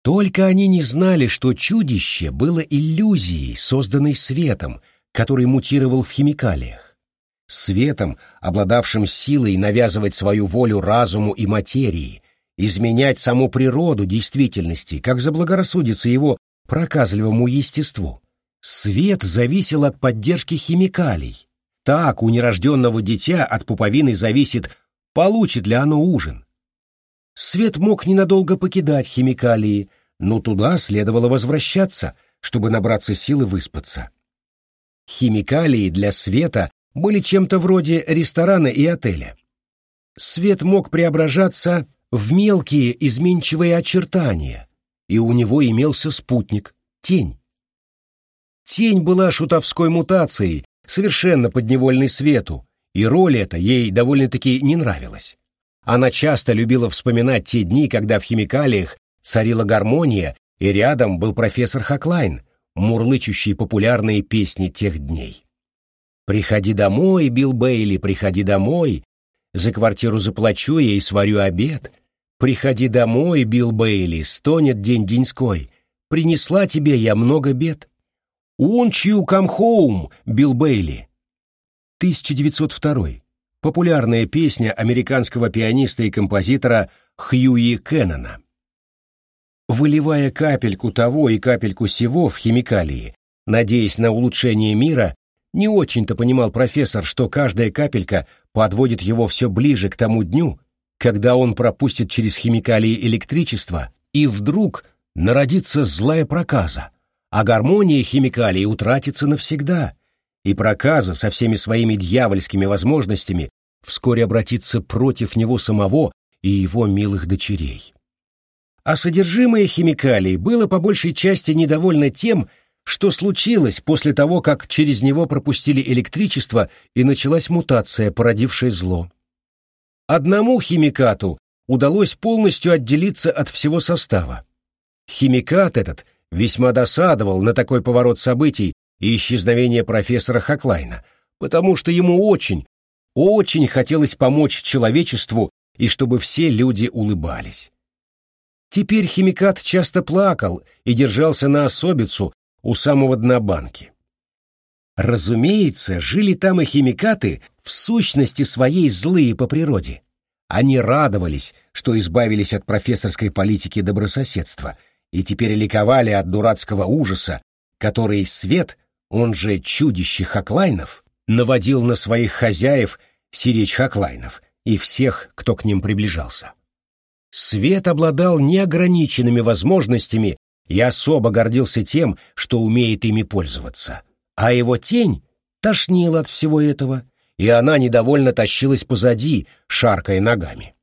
Только они не знали, что чудище было иллюзией, созданной светом, который мутировал в химикалиях. Светом, обладавшим силой навязывать свою волю разуму и материи, изменять саму природу действительности, как заблагорассудится его проказливому естеству. Свет зависел от поддержки химикалий. Так у нерожденного дитя от пуповины зависит, получит ли оно ужин. Свет мог ненадолго покидать химикалии, но туда следовало возвращаться, чтобы набраться силы выспаться. Химикалии для света были чем-то вроде ресторана и отеля. Свет мог преображаться в мелкие изменчивые очертания, и у него имелся спутник — тень. Тень была шутовской мутацией, совершенно подневольной свету, и роль эта ей довольно-таки не нравилась. Она часто любила вспоминать те дни, когда в химикалиях царила гармония, и рядом был профессор Хаклайн, мурлычущий популярные песни тех дней. «Приходи домой, Билл Бейли, приходи домой. За квартиру заплачу я и сварю обед. Приходи домой, Билл Бейли, стонет день деньской. Принесла тебе я много бед. «Won't you come home, Билл Бейли?» 1902. Популярная песня американского пианиста и композитора Хьюи Кеннона. Выливая капельку того и капельку сего в химикалии, надеясь на улучшение мира, не очень-то понимал профессор, что каждая капелька подводит его все ближе к тому дню, когда он пропустит через химикалии электричество, и вдруг народится злая проказа а гармония химикалий утратится навсегда, и проказа со всеми своими дьявольскими возможностями вскоре обратится против него самого и его милых дочерей. А содержимое химикалий было по большей части недовольно тем, что случилось после того, как через него пропустили электричество и началась мутация, породившая зло. Одному химикату удалось полностью отделиться от всего состава. Химикат этот весьма досадовал на такой поворот событий и исчезновение профессора Хаклайна, потому что ему очень, очень хотелось помочь человечеству и чтобы все люди улыбались. Теперь химикат часто плакал и держался на особицу у самого дна банки. Разумеется, жили там и химикаты в сущности своей злые по природе. Они радовались, что избавились от профессорской политики добрососедства — и теперь ликовали от дурацкого ужаса, который свет, он же чудище Хаклайнов, наводил на своих хозяев сиречь Хаклайнов и всех, кто к ним приближался. Свет обладал неограниченными возможностями и особо гордился тем, что умеет ими пользоваться, а его тень тошнила от всего этого, и она недовольно тащилась позади, шаркая ногами.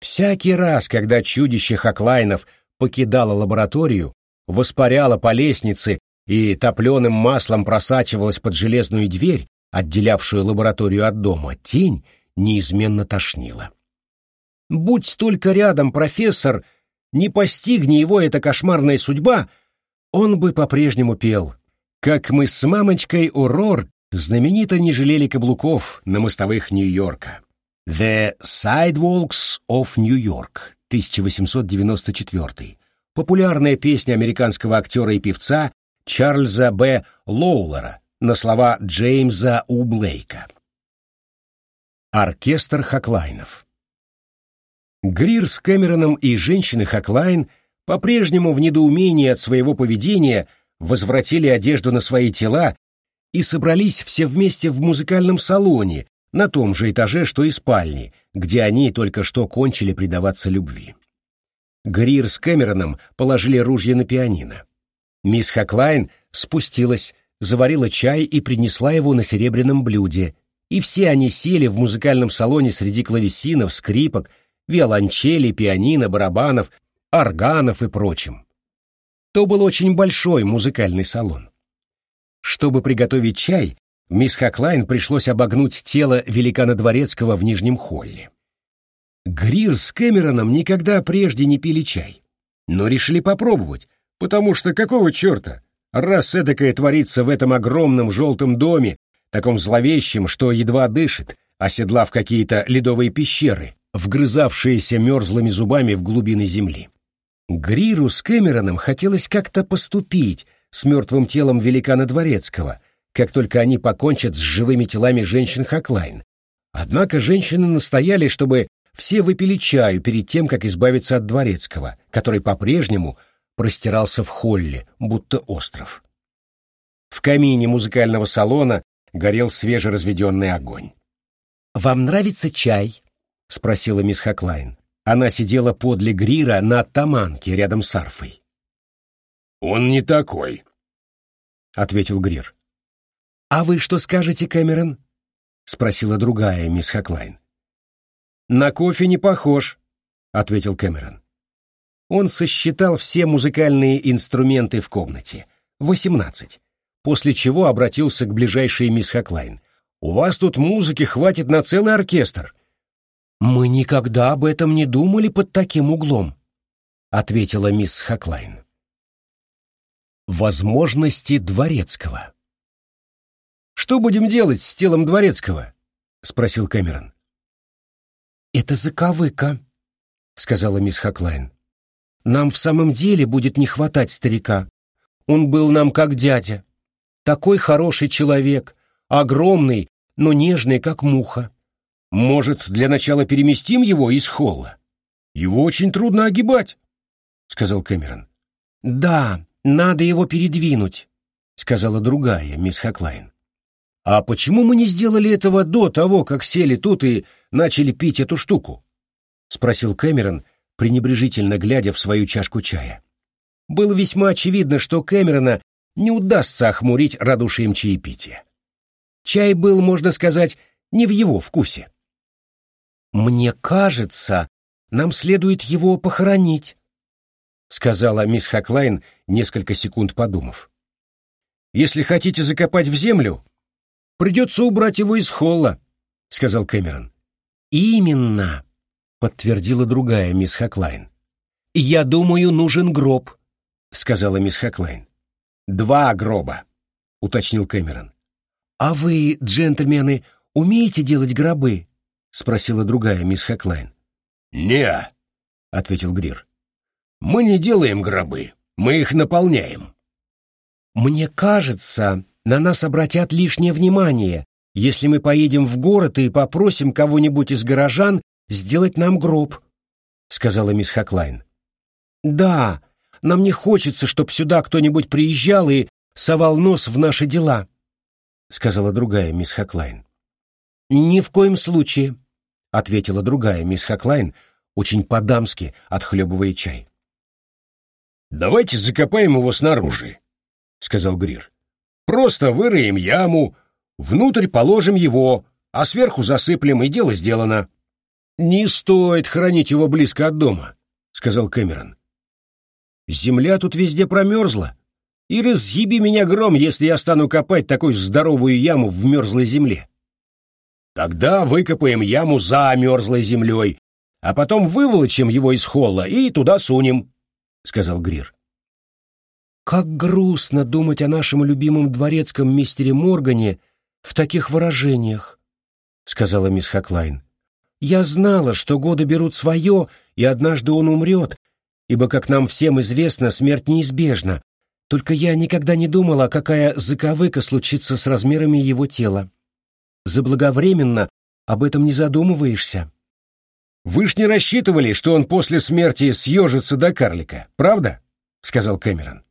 Всякий раз, когда чудище Хаклайнов — покидала лабораторию, воспаряла по лестнице и топленым маслом просачивалась под железную дверь, отделявшую лабораторию от дома, тень неизменно тошнила. Будь только рядом профессор, не постигни его эта кошмарная судьба, он бы по-прежнему пел. Как мы с мамочкой Урор знаменито не жалели каблуков на мостовых Нью-Йорка. The Sidewalks of New York, 1894. Популярная песня американского актера и певца Чарльза Б. Лоулера на слова Джеймса У. Блейка. Оркестр Хаклайнов Грир с Кэмероном и женщины Хаклайн по-прежнему в недоумении от своего поведения возвратили одежду на свои тела и собрались все вместе в музыкальном салоне на том же этаже, что и спальни, где они только что кончили предаваться любви. Грир с Кэмероном положили ружья на пианино. Мисс Хаклайн спустилась заварила чай и принесла его на серебряном блюде, и все они сели в музыкальном салоне среди клавесинов, скрипок, виолончелей, пианино, барабанов, органов и прочим. То был очень большой музыкальный салон. Чтобы приготовить чай, мисс Хаклайн пришлось обогнуть тело великана Дворецкого в нижнем холле. Грир с Кэмероном никогда прежде не пили чай, но решили попробовать, потому что какого черта, раз эдакое творится в этом огромном желтом доме, таком зловещем, что едва дышит, оседлав какие-то ледовые пещеры, вгрызавшиеся мерзлыми зубами в глубины земли. Гриру с Кэмероном хотелось как-то поступить с мертвым телом великана Дворецкого, как только они покончат с живыми телами женщин Хаклайн. Однако женщины настояли, чтобы все выпили чаю перед тем, как избавиться от Дворецкого, который по-прежнему простирался в холле, будто остров. В камине музыкального салона горел свежеразведенный огонь. «Вам нравится чай?» — спросила мисс Хаклайн. Она сидела подле Грира на оттаманке рядом с арфой. «Он не такой», — ответил Грир. «А вы что скажете, Кэмерон?» — спросила другая мисс Хаклайн. «На кофе не похож», — ответил Кэмерон. Он сосчитал все музыкальные инструменты в комнате. Восемнадцать. После чего обратился к ближайшей мисс Хаклайн. «У вас тут музыки хватит на целый оркестр. «Мы никогда об этом не думали под таким углом», — ответила мисс Хаклайн. Возможности Дворецкого «Что будем делать с телом Дворецкого?» — спросил Кэмерон. «Это заковыка», — сказала мисс Хаклайн. «Нам в самом деле будет не хватать старика. Он был нам как дядя. Такой хороший человек, огромный, но нежный, как муха. Может, для начала переместим его из холла? Его очень трудно огибать, — сказал Кэмерон. Да, надо его передвинуть, — сказала другая мисс Хаклайн. А почему мы не сделали этого до того, как сели тут и начали пить эту штуку? — спросил Кэмерон, пренебрежительно глядя в свою чашку чая. Было весьма очевидно, что Кэмерона не удастся охмурить радушием чаепития. Чай был, можно сказать, не в его вкусе. «Мне кажется, нам следует его похоронить», — сказала мисс Хаклайн, несколько секунд подумав. «Если хотите закопать в землю, придется убрать его из холла», — сказал Кэмерон. «Именно», — подтвердила другая мисс Хаклайн. «Я думаю, нужен гроб», — сказала мисс Хаклайн. «Два гроба», — уточнил Кэмерон. «А вы, джентльмены, умеете делать гробы?» — спросила другая мисс Хэклайн. «Не», — ответил Грир. «Мы не делаем гробы, мы их наполняем». «Мне кажется, на нас обратят лишнее внимание, если мы поедем в город и попросим кого-нибудь из горожан сделать нам гроб», — сказала мисс Хаклайн. «Да, нам не хочется, чтобы сюда кто-нибудь приезжал и совал нос в наши дела», — сказала другая мисс Хаклайн. «Ни в коем случае», — ответила другая мисс Хаклайн, очень по-дамски отхлебывая чай. «Давайте закопаем его снаружи», — сказал Грир. «Просто выроем яму, внутрь положим его, а сверху засыплем, и дело сделано». «Не стоит хранить его близко от дома», — сказал Кэмерон. «Земля тут везде промерзла, и разъеби меня гром, если я стану копать такую здоровую яму в мерзлой земле». Тогда выкопаем яму за мерзлой землей, а потом выволочим его из холла и туда сунем, — сказал Грир. «Как грустно думать о нашем любимом дворецком мистере Моргане в таких выражениях», — сказала мисс Хаклайн. «Я знала, что годы берут свое, и однажды он умрет, ибо, как нам всем известно, смерть неизбежна, только я никогда не думала, какая заковыка случится с размерами его тела заблаговременно об этом не задумываешься. «Вы ж не рассчитывали, что он после смерти съежится до карлика, правда?» — сказал Кэмерон.